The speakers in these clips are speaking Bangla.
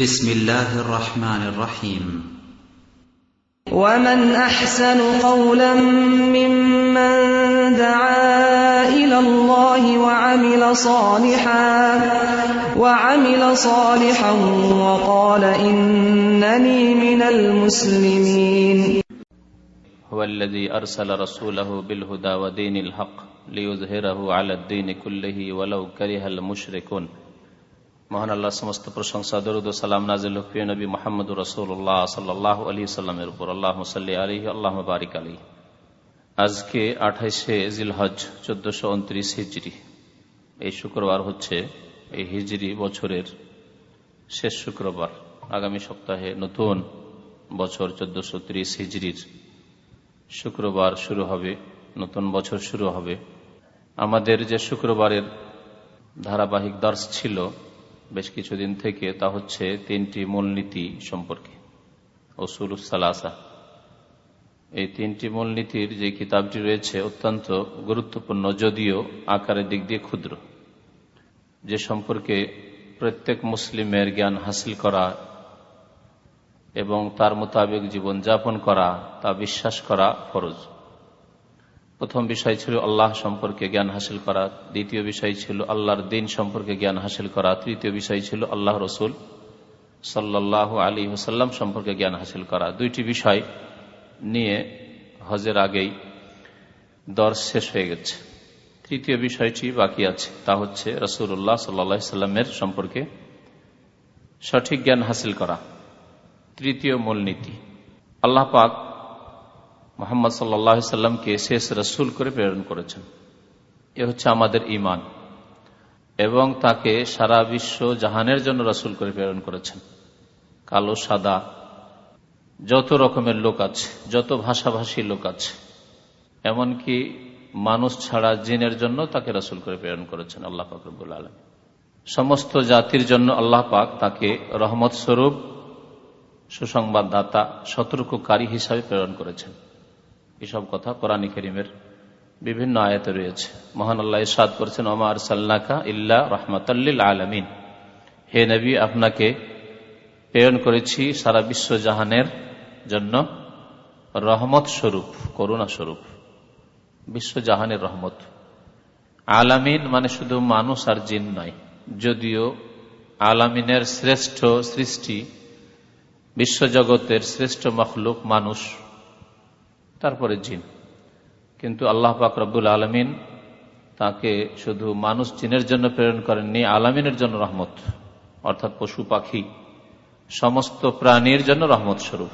بسم الله الرحمن الرحيم. ومن أحسن قولا ممن دعا إلى الله وعمل صالحا وعمل صالحا وقال إنني من المسلمين. هو الذي أرسل رسوله بالهدى ودين الحق ليظهره على الدين كله ولو كره المشركون. মহান আল্লাহ সমস্ত প্রশংসা, দরুদ সালাম নাজিল নবী মোহাম্মদ রসুল্লাহ সাল্লাহ আলী সাল্লামের উপর। আল্লাহ মুসাল্লি আলী আল্লাহ বারিক আলী আজকে আঠাইশে জিলহজ, চোদ্দশো উনত্রিশ হিজড়ি এই শুক্রবার হচ্ছে এই হিজড়ি বছরের শেষ শুক্রবার। আগামী সপ্তাহে নতুন বছর, চোদ্দশো ত্রিশ হিজড়ির শুক্রবার শুরু হবে, নতুন বছর শুরু হবে। আমাদের যে শুক্রবারের ধারাবাহিক দর্শ ছিল বেশ কিছুদিন থেকে তা হচ্ছে তিনটি মূলনীতি সম্পর্কে। ওসুল এই তিনটি মূলনীতির যে কিতাবটি রয়েছে অত্যন্ত গুরুত্বপূর্ণ, যদিও আকারের দিক দিয়ে ক্ষুদ্র। যে সম্পর্কে প্রত্যেক মুসলিমের জ্ঞান হাসিল করা এবং তার মোতাবেক জীবন যাপন করা, তা বিশ্বাস করা ফরজ। প্রথম বিষয় ছিল আল্লাহ সম্পর্কে জ্ঞান হাসিল করা। দ্বিতীয় বিষয় ছিল আল্লাহর দিন সম্পর্কে জ্ঞান হাসিল করা। তৃতীয় বিষয় ছিল আল্লাহ রসুল সাল্লাহ আলী হোসাল্লাম সম্পর্কে জ্ঞান হাসিল করা। দুইটি বিষয় নিয়ে হজের আগেই দর শেষ হয়ে গেছে। তৃতীয় বিষয়টি বাকি আছে। তা হচ্ছে রসুল্লাহ সাল্লা সাল্লামের সম্পর্কে সঠিক জ্ঞান হাসিল করা। তৃতীয় মূলনীতি। আল্লাহ পাক মোহাম্মদ সাল্লামকে শেষ রসুল করে প্রেরণ করেছেন। এ হচ্ছে আমাদের ইমান এবং তাকে সারা বিশ্ব জাহানের জন্য রসুল করে প্রেরণ করেছেন। কালো, সাদা, যত রকমের লোক আছে, যত ভাষাভাষী লোক আছে, এমনকি মানুষ ছাড়া জিনের জন্য তাকে রসুল করে প্রেরণ করেছেন আল্লাহ পাক রব্বুল আলম সমস্ত জাতির জন্য আল্লাহ পাক তাকে রহমত স্বরূপ, সুসংবাদদাতা, সতর্ককারী হিসাবে প্রেরণ করেছেন। এসব কথা কোরআন করিমের বিভিন্ন আয়াতে রয়েছে। মহান আল্লাহ ইসাদ করেছেন ওমার সাল্লাকা ইল্লা রহমতাল্লিল আলমিন। হে নবী, আপনাকে প্রেরণ করেছি সারা বিশ্ব জাহানের জন্য রহমত স্বরূপ, করুণা স্বরূপ। বিশ্ব জাহানের রহমত। আলামিন মানে শুধু মানুষ আর জিন নয়, যদিও আলামিনের শ্রেষ্ঠ সৃষ্টি বিশ্বজগতের শ্রেষ্ঠ মখলুক মানুষ তারপরে জিন। কিন্তু আল্লাহ পাক রব্বুল আলমিন তাকে শুধু মানুষ জিনের জন্য প্রেরণ করেননি, আলামিনের জন্য রহমত। অর্থাৎ পশু পাখি, সমস্ত প্রাণীর জন্য রহমত স্বরূপ।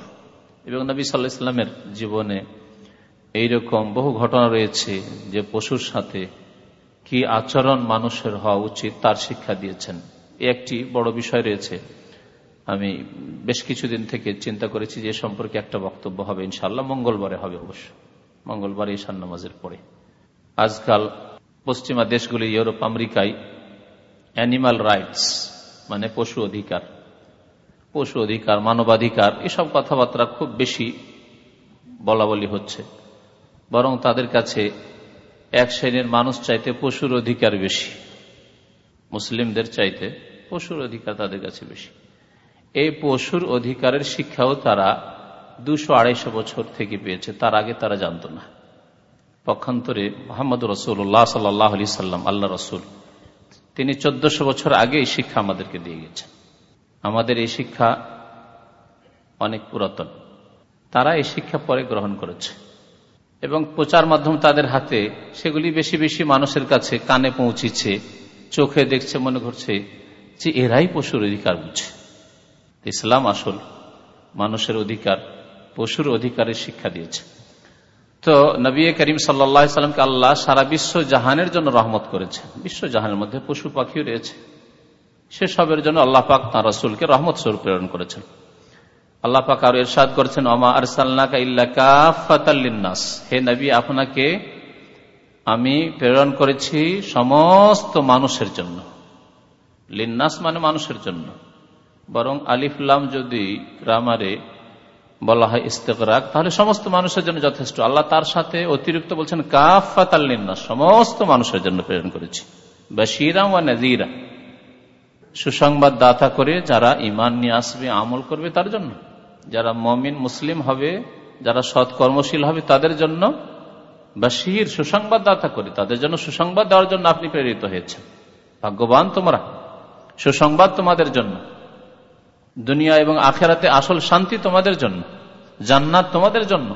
এবং নবী সাল্লাহ ইসলামের জীবনে এইরকম বহু ঘটনা রয়েছে যে পশুর সাথে কি আচরণ মানুষের হওয়া উচিত তার শিক্ষা দিয়েছেন। একটি বড় বিষয় রয়েছে। আমি বেশ কিছুদিন থেকে চিন্তা করেছি যে সম্পর্কে একটা বক্তব্য হবে ইনশাল্লাহ মঙ্গলবারে হবে অবশ্য। মঙ্গলবার ঈশান নামাজের পরে। আজকাল পশ্চিমা দেশগুলি, ইউরোপ, আমেরিকায় অ্যানিমাল রাইটস মানে পশু অধিকার পশু অধিকার, মানবাধিকার, এসব কথাবার্তা খুব বেশি বলা বলি হচ্ছে। বরং তাদের কাছে এক শ্রেণির মানুষ চাইতে পশুর অধিকার বেশি। মুসলিমদের চাইতে পশুর অধিকার তাদের কাছে বেশি। এই পশুর অধিকারের শিক্ষাও তারা দুশো আড়াইশো বছর থেকে পেয়েছে। তার আগে তারা জানত না। পক্ষান্তরে মোহাম্মদ রসুল্লাহ সাল্লাহ আলি সাল্লাম আল্লাহ রসুল, তিনি চোদ্দশো বছর আগে এই শিক্ষা আমাদেরকে দিয়ে গেছেন। আমাদের এই শিক্ষা অনেক পুরাতন। তারা এই শিক্ষা পরে গ্রহণ করেছে। এবং প্রচার মাধ্যম তাদের হাতে, সেগুলি বেশি বেশি মানুষের কাছে কানে পৌঁছিছে, চোখে দেখছে, মনে করছে যে এরাই পশুর অধিকার বুঝছে ইসলাম আসল মানুষের অধিকার, পশুর অধিকারের শিক্ষা দিয়েছে। তো নবী করিম সাল্লামকে আল্লাহ সারা বিশ্ব জাহানের জন্য রহমত করেছে বিশ্ব জাহানের মধ্যে পশু পাখিও রয়েছে। সেসবের জন্য আল্লাহ পাক তাঁর রসুলকে রহমত স্বরূপ প্রেরণ করেছেন। আল্লাহ পাক আর এরশাদ করেছেন অমা আরসাল্লাস হে নবী, আপনাকে আমি প্রেরণ করেছি সমস্ত মানুষের জন্য। লিন্নাস মানে মানুষের জন্য। বরং আলিফলাম যদি গ্রামারে বলা হয় ইস্তেকরাক তাহলে সমস্ত মানুষের জন্য যথেষ্ট। আল্লাহ তার সাথে অতিরিক্ত বলছেন কাফাত আল্লিনা সমস্ত মানুষের জন্য প্রেরণ করেছি। বাসিরা ওয়া নাজিরা সুসংবাদ দাতা করে যারা ইমান নিয়ে আসবে, আমল করবে তার জন্য। যারা মমিন, মুসলিম হবে, যারা সৎ কর্মশীল হবে তাদের জন্য বাসির সুসংবাদ দাতা করে। তাদের জন্য সুসংবাদ দেওয়ার জন্য আপনি প্রেরিত হয়েছেন। ভাগ্যবান তোমরা। সুসংবাদ তোমাদের জন্য। দুনিয়া এবং আখেরাতে আসল শান্তি তোমাদের জন্য, জান্নাত তোমাদের জন্য।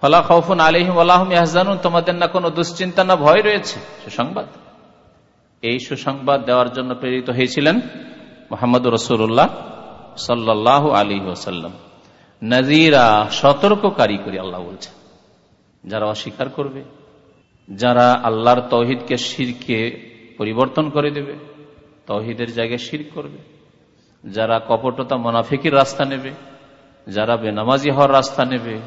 ফলা খৌফুন আলহিম আল্লাহম ইয়াহজানুন, তোমাদের না কোনো দুশ্চিন্তা না ভয় রয়েছে? সুসংবাদ। এই সুসংবাদ দেওয়ার জন্য প্রেরিত হয়েছিলেন মোহাম্মদ রসুল্লাহ সাল্লাহ আলী ওসাল্লাম নজিরা সতর্ককারী করে আল্লাহ বলছে যারা অস্বীকার করবে, যারা আল্লাহর তৌহিদকে শিরকে পরিবর্তন করে দেবে, তৌহিদের জায়গায় শির করবে। যারা কপটতা মোনাফিকির রাস্তা নেবে, যারা বেনামাজি হওয়ার রাস্তা নেবে,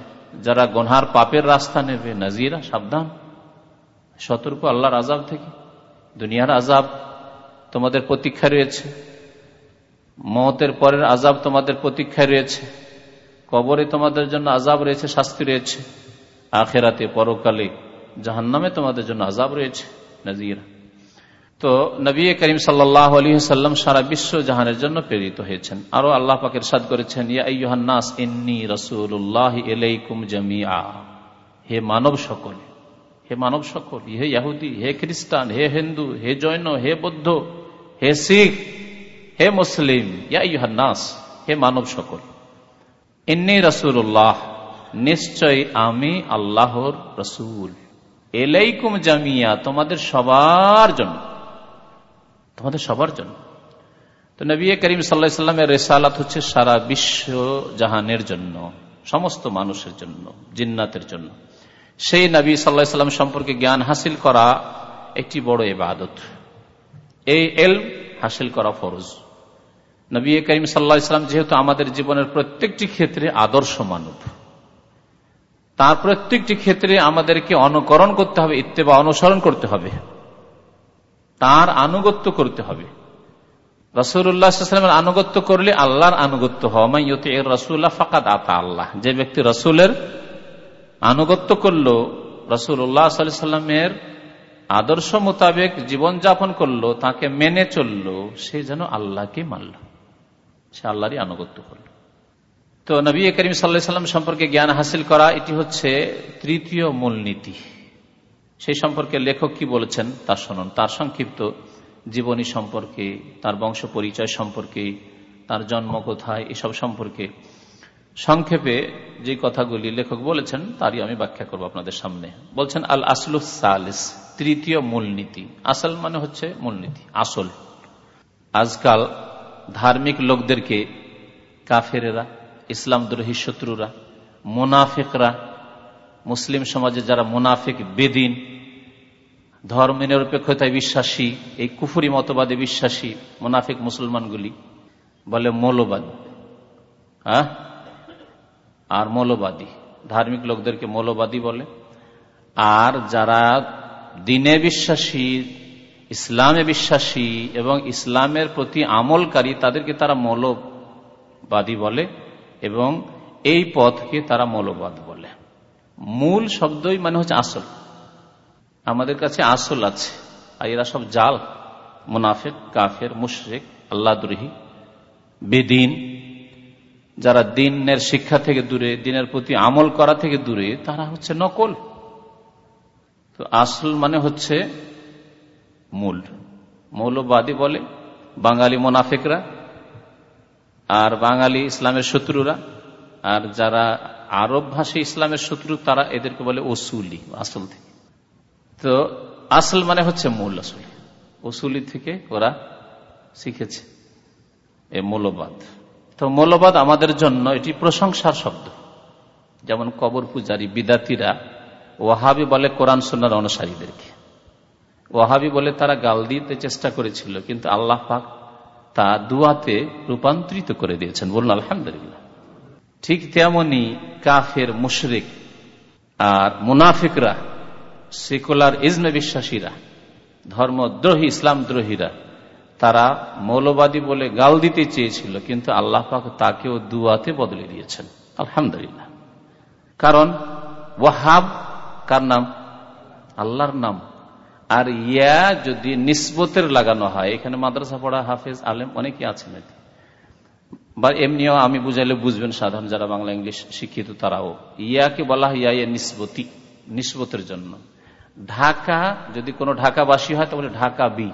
যারা গনহার পাপের রাস্তা নেবে, নাজিরা, সাবধান। সতর্ক আল্লাহর আজাব থেকে। দুনিয়ার আজাব তোমাদের প্রতীক্ষা রয়েছে। মতের পরের আজাব তোমাদের প্রতীক্ষায় রয়েছে। কবরে তোমাদের জন্য আজাব রয়েছে, শাস্তি রয়েছে। আখেরাতে পরকালে জাহান্নামে তোমাদের জন্য আজাব রয়েছে, নাজিরা। তো নবী করিম সাল্লাহ আলী সাল্লাম সারা বিশ্ব জাহানের জন্য প্রেরিত হয়েছেন। আরও আল্লাহ পাকের সাদ করেছেন ইয়াহান্নাস ইন্নি রসুল্লাহ এলাইকুম জামিয়া হে মানব সকল, হে মানব সকল, হে ইয়াহুদি, হে খ্রিস্টান, হে হিন্দু, হে জৈন, হে বৌদ্ধ, হে শিখ, হে মুসলিম ইয়াহান্নাস হে মানব সকল, ইন্নি রসুল্লাহ নিশ্চয় আমি আল্লাহর রসুল। এলাইকুম জামিয়া তোমাদের সবার জন্য। তোমাদের সবার জন্য। তো নবী করিম সাল্লা সাল্লামের রেসালাত হচ্ছে সারা বিশ্ব জাহানের জন্য, সমস্ত মানুষের জন্য, জিন্নাতের জন্য। সেই নবী সাল্লাহ সাল্লাম সম্পর্কে জ্ঞান হাসিল করা একটি বড় এবাদত এই এল হাসিল করা ফরজ। নবী করিম সাল্লা ইসলাম যেহেতু আমাদের জীবনের প্রত্যেকটি ক্ষেত্রে আদর্শ মানব, তার প্রত্যেকটি ক্ষেত্রে আমাদেরকে অনুকরণ করতে হবে, ইত্তেবা অনুসরণ করতে হবে। তার আনুগত্য করতে হবে। রসুল্লাহামের আনুগত্য করলে আল্লাহর আনুগত্য হওয়া আতা আল্লাহ। যে ব্যক্তি রসুলের আনুগত্য করল রসুল্লাহ সাল্লামের আদর্শ মোতাবেক জীবনযাপন করল, তাকে মেনে চলল, সে যেন আল্লাহকে মানল। সে আল্লাহরই আনুগত্য করল। তো নবী করিম সাল্লাহ সাল্লাম সম্পর্কে জ্ঞান হাসিল করা, এটি হচ্ছে তৃতীয় মূলনীতি। সেই সম্পর্কে লেখক কি বলেছেন তার শুনুন। তার সংক্ষিপ্ত জীবনী সম্পর্কে, তার বংশ পরিচয় সম্পর্কে, তার জন্ম কোথায়, এসব সম্পর্কে। সংক্ষেপে যে কথাগুলি লেখক বলেছেন, তারই আমি ব্যাখ্যা করব আপনাদের সামনে। বলছেন, আল আসলু সালিস, তৃতীয় মূলনীতি। আসল মানে হচ্ছে মূলনীতি, আসল। আজকাল ধার্মিক লোকদেরকে কাফেরেরা ইসলাম দ্রোহী শত্রুরা, মোনাফিকরা মুসলিম সমাজে যারা মুনাফিক, বেদিন, ধর্ম নিরপেক্ষতায় বিশ্বাসী, এই কুফুরি মতবাদে বিশ্বাসী মুনাফিক মুসলমানগুলি বলে মৌলবাদ। হ্যাঁ? আর মৌলবাদী। ধার্মিক লোকদেরকে মৌলবাদী বলে। আর যারা দিনে বিশ্বাসী, ইসলামে বিশ্বাসী এবং ইসলামের প্রতি আমলকারী, তাদেরকে তারা মৌলবাদী বলে এবং এই পথকে তারা মৌলবাদ বলে। মূল শব্দই মানে হচ্ছে আসল। আমাদের কাছে আসল আছে। আর এরা সব জাল। মুনাফেক, কাফের, মুশরেক, আল্লাহদ্রোহী, বেদিন। যারা দিনের শিক্ষা থেকে দূরে, দিনের প্রতি আমল করা থেকে দূরে, তারা হচ্ছে নকল। তো আসল মানে হচ্ছে মূল। মৌলবাদী বলে বাঙালি মোনাফেকরা, আর বাঙালি ইসলামের শত্রুরা, আর যারা আরব ভাষী ইসলামের শত্রু, তারা এদেরকে বলে ওসুলি, আসল থেকে। তো আসল মানে হচ্ছে মূল আসল। ওসুলি থেকে ওরা শিখেছে এ মৌলবাদ। তো মৌলবাদ আমাদের জন্য এটি প্রশংসার শব্দ। যেমন কবর পূজারী বিদাতিরা ওয়াহাবি বলে কোরআন সুন্নার অনুসারীদেরকে। ওয়াহাবি বলে তারা গাল দিতে চেষ্টা করেছিল, কিন্তু আল্লাহ পাক তা দুয়াতে রূপান্তরিত করে দিয়েছেন। বলুন, আলহামদুলিল্লাহ। ঠিক তেমনি কাফের মুশরিক আর মুনাফিকরা, সেকুলার ইজমে বিশ্বাসীরা, ধর্মদ্রোহী ইসলাম দ্রোহীরা তারা মৌলবাদী বলে গাল দিতে চেয়েছিল, কিন্তু আল্লাহ পাক তাকেও দুয়াতে বদলে দিয়েছেন। আলহামদুলিল্লাহ। কারণ ওয়াহাব কার নাম? আল্লাহর নাম। আর ইয়া যদি নিসবতের লাগানো হয়, এখানে মাদ্রাসা পড়া হাফেজ আলেম অনেকে আছেন বা এমনিও আমি বুঝাইলে বুঝবেন সাধারণ যারা বাংলা ইংলিশ শিক্ষিত তারাও। ইয়াকে বলা হয় ইয়া নিসবতি নিসবতের জন্য। ঢাকা, যদি কোনো ঢাকাবাসী হয়, তাহলে ঢাকা বি,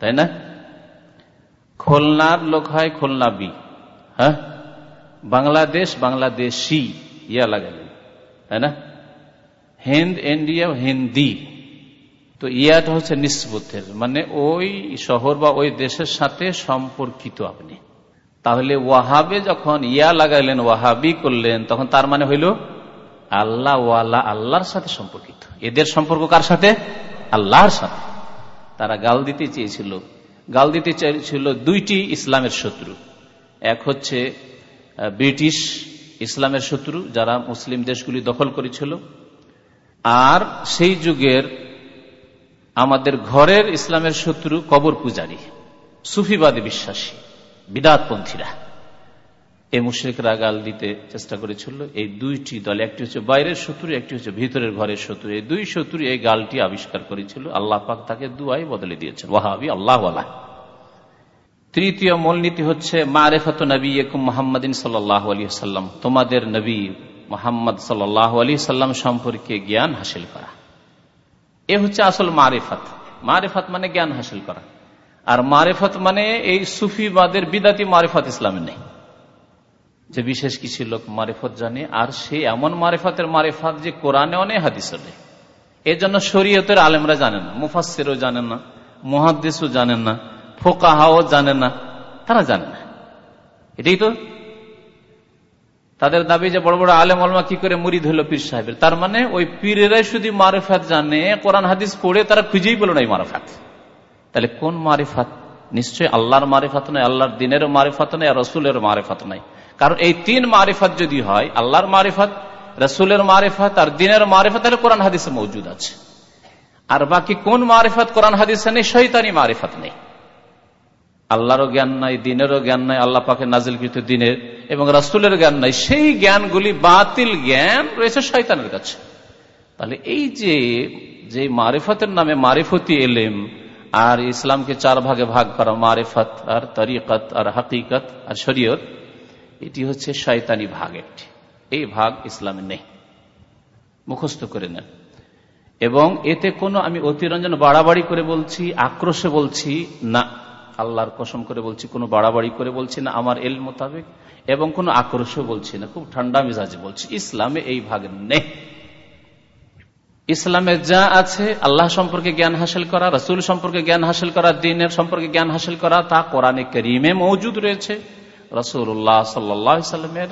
তাই না? খুলনার লোক হয় খুলনা বি হ্যাঁ? বাংলাদেশ, বাংলাদেশি, ইয়া লাগালেন তাই না? হিন্দ, ইন্ডিয়া, হিন্দি। তো ইয়াটা হচ্ছে নিসবতের মানে ওই শহর বা ওই দেশের সাথে সম্পর্কিত আপনি। তাহলে ওয়াহাবে যখন ইয়া লাগাইলেন, ওয়াহাবি করলেন, তখন তার মানে হইল আল্লাহ ওয়ালা আল্লাহর সাথে সম্পর্কিত। এদের সম্পর্ক কার সাথে? আল্লাহর সাথে। তারা গাল দিতে চেয়েছিল। গাল দিতে চেয়েছিল দুইটি ইসলামের শত্রু। এক হচ্ছে ব্রিটিশ ইসলামের শত্রু, যারা মুসলিম দেশগুলি দখল করেছিল। আর সেই যুগের আমাদের ঘরের ইসলামের শত্রু কবর পূজারী, সুফিবাদী বিশ্বাসী। বিদাতপন্থীরা। এই মুশ্রিকরা গাল দিতে চেষ্টা করেছিল এই দুইটি দল, একটি হচ্ছে বাইরের শত্রু, একটি হচ্ছে ভিতরের ঘরের শত্রু। এই দুই শত্রু এই গালটি আবিষ্কার করেছিল আল্লাহ পাক তাকে দুয়াই বদলে দিয়েছেন। ওয়াহাবি আল্লাহ তৃতীয় মূলনীতি হচ্ছে, মারেফত নবী একুম মোহাম্মদিন সাল্লাহ আলী সাল্লাম তোমাদের নবী মোহাম্মদ সাল্লাহ আলী সাল্লাম সম্পর্কে জ্ঞান হাসিল করা। এ হচ্ছে আসল মারেফত। মারেফত মানে জ্ঞান হাসিল করা। আর মারেফত মানে এই সুফিবাদের বিদাতি মারেফত ইসলামে নেই। যে বিশেষ কিছু লোক মারেফত জানে, আর সে এমন মারেফতের মারেফত যে কোরআনে অনেক হাদিস নেই এই জন্য শরীয়তের আলেমরা জানেন না মুফাসেরও জানেন না মহাদ্দেশও জানেন না, ফোকাহাও জানেন না, তারা জানে না। এটাই তো। তাদের দাবি যে বড় বড় আলেম আলমা কি করে মুড়ি ধরল পীর সাহেবের? তার মানে ওই পীরেরাই শুধু মারেফাত জানে, কোরআন হাদিস পড়ে তারা খুঁজেই পেল না এই মারেফাত। তাহলে কোন মারিফাত? নিশ্চয় আল্লাহর মারিফাত নয় আল্লাহর দিনের মারিফাত নয় আর রসুলের মারিফাত নয় কারণ এই তিন মারেফাত যদি হয়, আল্লাহর মারেফাত, রসুলের মারিফাত আর দিনের মারেফাত, তাহলে কোরআন হাদিসে মৌজুদ আছে। আর বাকি কোন মারিফাত কোরআন হাদিসে নেই শৈতানি মারিফাত নেই। আল্লাহরও জ্ঞান নাই, দিনেরও জ্ঞান নাই, আল্লাহ পাকে নাজিলকৃত দিনের এবং রাসুলের জ্ঞান নাই, সেই জ্ঞানগুলি বাতিল জ্ঞান রয়েছে শয়তানের কাছে। তাহলে এই যে যে মারিফতের নামে মারিফতি এলেম আর ইসলামকে চার ভাগে ভাগ করা, মারিফত আর তরিকত আর হাকিকত আর শরীয়ত, এটি হচ্ছে শয়তানি ভাগ একটি। এই ভাগ ইসলামে নেই। মুখস্থ করে নেন। এবং এতে কোনো আমি অতিরঞ্জন বাড়াবাড়ি করে বলছি, আক্রোশে বলছি, না। আল্লাহর কসম করে বলছি, কোনো বাড়াবাড়ি করে বলছি না, আমার এল মোতাবেক। এবং কোনো আক্রোশ বলছি না, খুব ঠান্ডা মেজাজে বলছি, ইসলামে এই ভাগ নেই। ইসলামে যা আছে, আল্লাহ সম্পর্কে জ্ঞান হাসিল করা, রসুল সম্পর্কে জ্ঞান হাসিল করা, দিনের সম্পর্কে জ্ঞান হাসিল করা, তা কোরআনে করিমে মৌজুদ রয়েছে। রসুল্লাহ সাল্লামের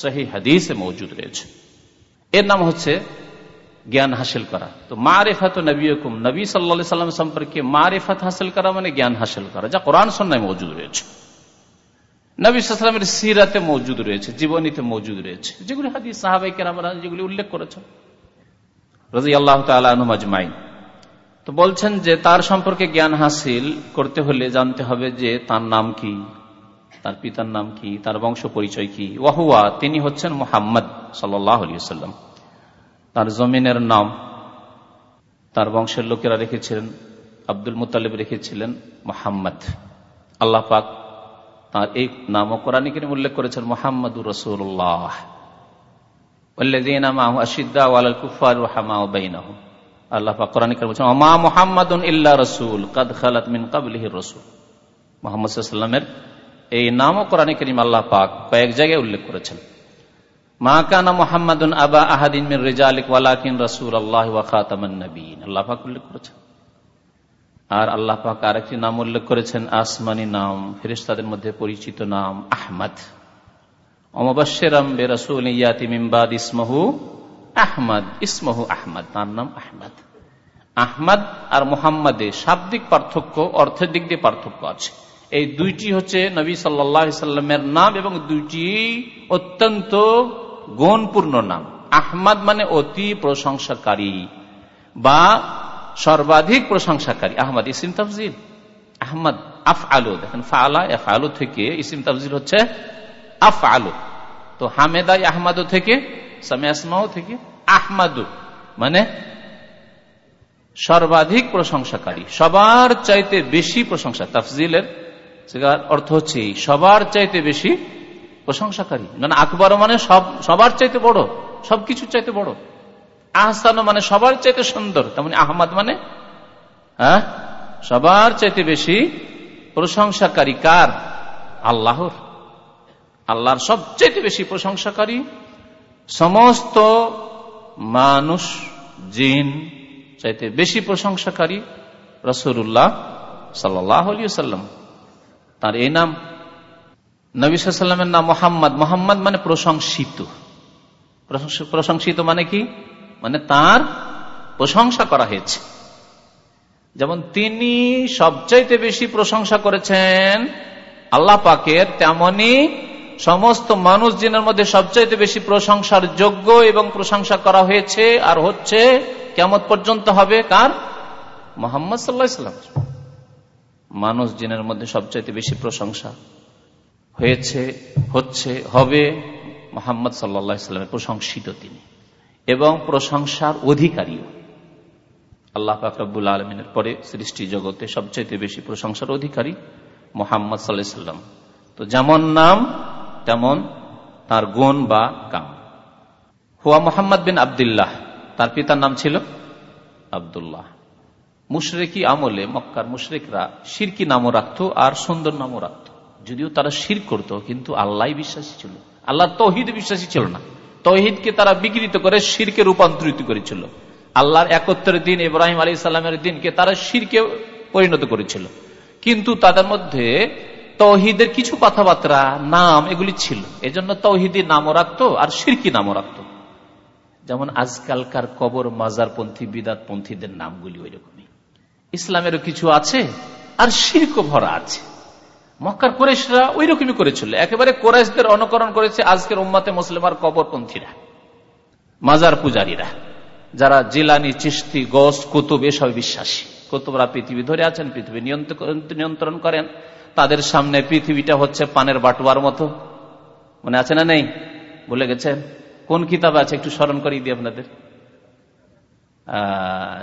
সহি হাদিসে মৌজুদ রয়েছে। এর নাম হচ্ছে জ্ঞান হাসিল করা। তো মারেফাত নবী হুকুম নবী সাল্লা সাল্লাম সম্পর্কে মারেফাত হাসিল করা মানে জ্ঞান হাসিল করা, যা কোরআন সন্ন্যায় মজুদ রয়েছে। নবী সাল্লামের সিরাতে মজুদ রয়েছে, জীবনীতে মজুদ রয়েছে, যেগুলি হাদিস সাহাবাই কেরামরা যেগুলি উল্লেখ করেছেন। রাজি আল্লাহ তালমাজমাইন তো বলছেন যে তার সম্পর্কে জ্ঞান হাসিল করতে হলে জানতে হবে যে তার নাম কি, তার পিতার নাম কি, তার বংশ পরিচয় কি। ওয়াহুয়া, তিনি হচ্ছেন মোহাম্মদ সাল্লাহ সাল্লাম তার জমিনের নাম তার বংশের লোকেরা রেখেছিলেন, আব্দুল মুতালিব রেখেছিলেন মোহাম্মদ। আল্লাহ পাক তার এই নাম কোরআন উল্লেখ করেছেন মোহাম্মদুর রসুল্লাহ আল্লাহ কোরআন বলছেন মা মোহাম্মদ ইল্লা রসুল, কাদ খালাত মিন কাবলিহির রসুল। মোহাম্মদ সাল্লামের এই নামও কোরআন করিম আল্লাহ কয়েক জায়গায় উল্লেখ করেছেন। মা কানা মোহাম্মদ আবা আহাদিন মির রেজালিক, ওয়ালাকিন রসুল আল্লাহ ওয়াখাতামান নবীন আল্লাহ উল্লেখ করেছেন। আর আল্লাহ পাক আরেকটি নাম উল্লেখ করেছেন, আসমানি নাম ফেরিস্তাদের মধ্যে পরিচিত নাম আহমদ। অমবাসেরাম বে রসুল ইয়াতি মিমবাদ ইসমহু আহমদ ইসমহু আহমদ, তার নাম আহমদ। আহমদ আর মোহাম্মদে শাব্দিক পার্থক্য, অর্থের দিক দিয়ে পার্থক্য আছে। এই দুইটি হচ্ছে নবী সাল্লামের নাম এবং দুইটি অত্যন্ত গুণপূর্ণ নাম। আহমদ মানে অতি প্রশংসাকারী বা সর্বাধিক প্রশংসাকারী। আহমদ, ইসিম তফজিল। আহমদ আফ আলু দেখেন ফালা এফ আলু থেকে ইসিম তফজিল হচ্ছে আফ আলু তো হামেদাই আহমদ থেকে, সামে আসমাও থেকে, আহমাদু মানে সর্বাধিক প্রশংসাকারী, সবার চাইতে বেশি প্রশংসা, তাফজিলের অর্থ হচ্ছে সবার চাইতে বেশি প্রশংসাকারী। মানে আকবর মানে সব, সবার চাইতে বড় সবকিছু চাইতে বড়। আহসান মানে সবার চাইতে সুন্দর তেমন আহমদ মানে হ্যাঁ? সবার চাইতে বেশি প্রশংসাকারী কার? আল্লাহর। আল্লাহর সবচেয়ে বেশি প্রশংসাকারী সমস্ত মানুষ, জিন চাইতে বেশি প্রশংসাকারী রসুল্লাহ সাল্লাম তার এই নাম নবী সাল্লামের নাম মোহাম্মদ। মোহাম্মদ মানে প্রশংসিত। প্রশংসিত মানে কি? মানে তার প্রশংসা করা হয়েছে। যেমন তিনি সবচাইতে বেশি প্রশংসা করেছেন আল্লাহ পাকের, তেমনি সমস্ত মানুষ জিনের মধ্যে সবচাইতে বেশি প্রশংসার যোগ্য এবং প্রশংসা করা হয়েছে আর হচ্ছে কেমন পর্যন্ত হবে কার? মোহাম্মদ সাল্লাহাম মানুষ জিনের মধ্যে সবচাইতে বেশি প্রশংসা হয়েছে, হচ্ছে, হবে মোহাম্মদ সাল্লা সাল্লামের প্রশংসিত তিনি এবং প্রশংসার অধিকারীও। আল্লাহ ফাকরাবুল আলমিনের পরে সৃষ্টি জগতে সবচাইতে বেশি প্রশংসার অধিকারী মোহাম্মদ সাল্লাহ সাল্লাম। তো যেমন নাম তেমন তার গুণ বা কাম। হুয়া মোহাম্মদ বিন আবদুল্লাহ, তার পিতার নাম ছিল আবদুল্লাহ। মুশরেকি আমলে মক্কার মুশরেকরা সিরকি নামও রাখত আর সুন্দর নামও রাখত। যদিও তারা শির করত, কিন্তু আল্লাহ বিশ্বাসী ছিল। আল্লাহ তহিদ বিশ্বাসী ছিল না। তহিদকে তারা বিকৃত করে শিরকে রূপান্তরিত করেছিল। আল্লাহর একত্রের দিন, ইব্রাহিম আলী সাল্লামের দিনকে তারা শিরকে পরিণত করেছিল। কিন্তু তাদের মধ্যে তৌহিদের কিছু কথাবার্তা, নাম, এগুলি ছিল। এজন্য তৌহিদি নামও রাখত আর সিরকি নামও রাখত। যেমন আজকালকার কবর মাজারপন্থী, বিদাতপন্থীদের নামগুলি ওই রকমই ইসলামেরও কিছু আছে আর শির্ক ভরা আছে। মক্কার কোরেশরা ওই রকমই করেছিল একেবারে কোরাইশদের অনুকরণ করেছে আজকের উম্মাতে মুসলিমার কবরপন্থীরা, মাজার পূজারীরা, যারা জিলানি চিস্তি গোস কুতুব এসব বিশ্বাসী। কুতুবরা পৃথিবী ধরে আছেন, পৃথিবী নিয়ন্ত্রণ করেন। তাদের সামনে পৃথিবীটা হচ্ছে পানের বাটুয়ার মতো। মনে আছে না নেই? বলে গেছেন কোন কিতাবে আছে? একটু স্মরণ করিয়ে দিই আপনাদের।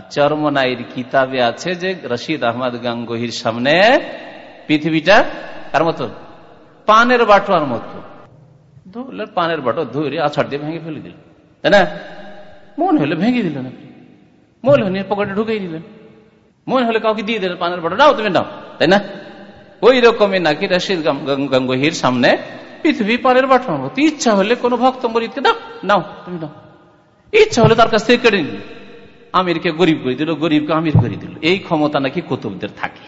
চরমনাইর কিতাবে আছে যে রশিদ আহমদ গাঙ্গহির সামনে পৃথিবীটা কার মতো? পানের বাটুয়ার মতো। ধরলেন পানের বাটো ধরে আছাড় দিয়ে ভেঙে ফেলে দিল। তাই না? মন হলে ভেঙে দিলেন আপনি মন হলে পকেটে ঢুকিয়ে দিলেন। মন হলে কাউকে দিয়ে দিলেন পানের বাটো নাও তুমি নাও। তাই না? ওই রকমই নাকি রশিদ গঙ্গহির সামনে পৃথিবী পারের বাটন মতো ইচ্ছা হলে কোনো ভক্ত মরিদকে দাও, নাও, তুমি নাও ইচ্ছা হলে তার কাছ থেকে কেড়ে নিল আমিরকে গরিব করে দিল, গরিবকে আমির করে দিল। এই ক্ষমতা নাকি কুতুবদের থাকে।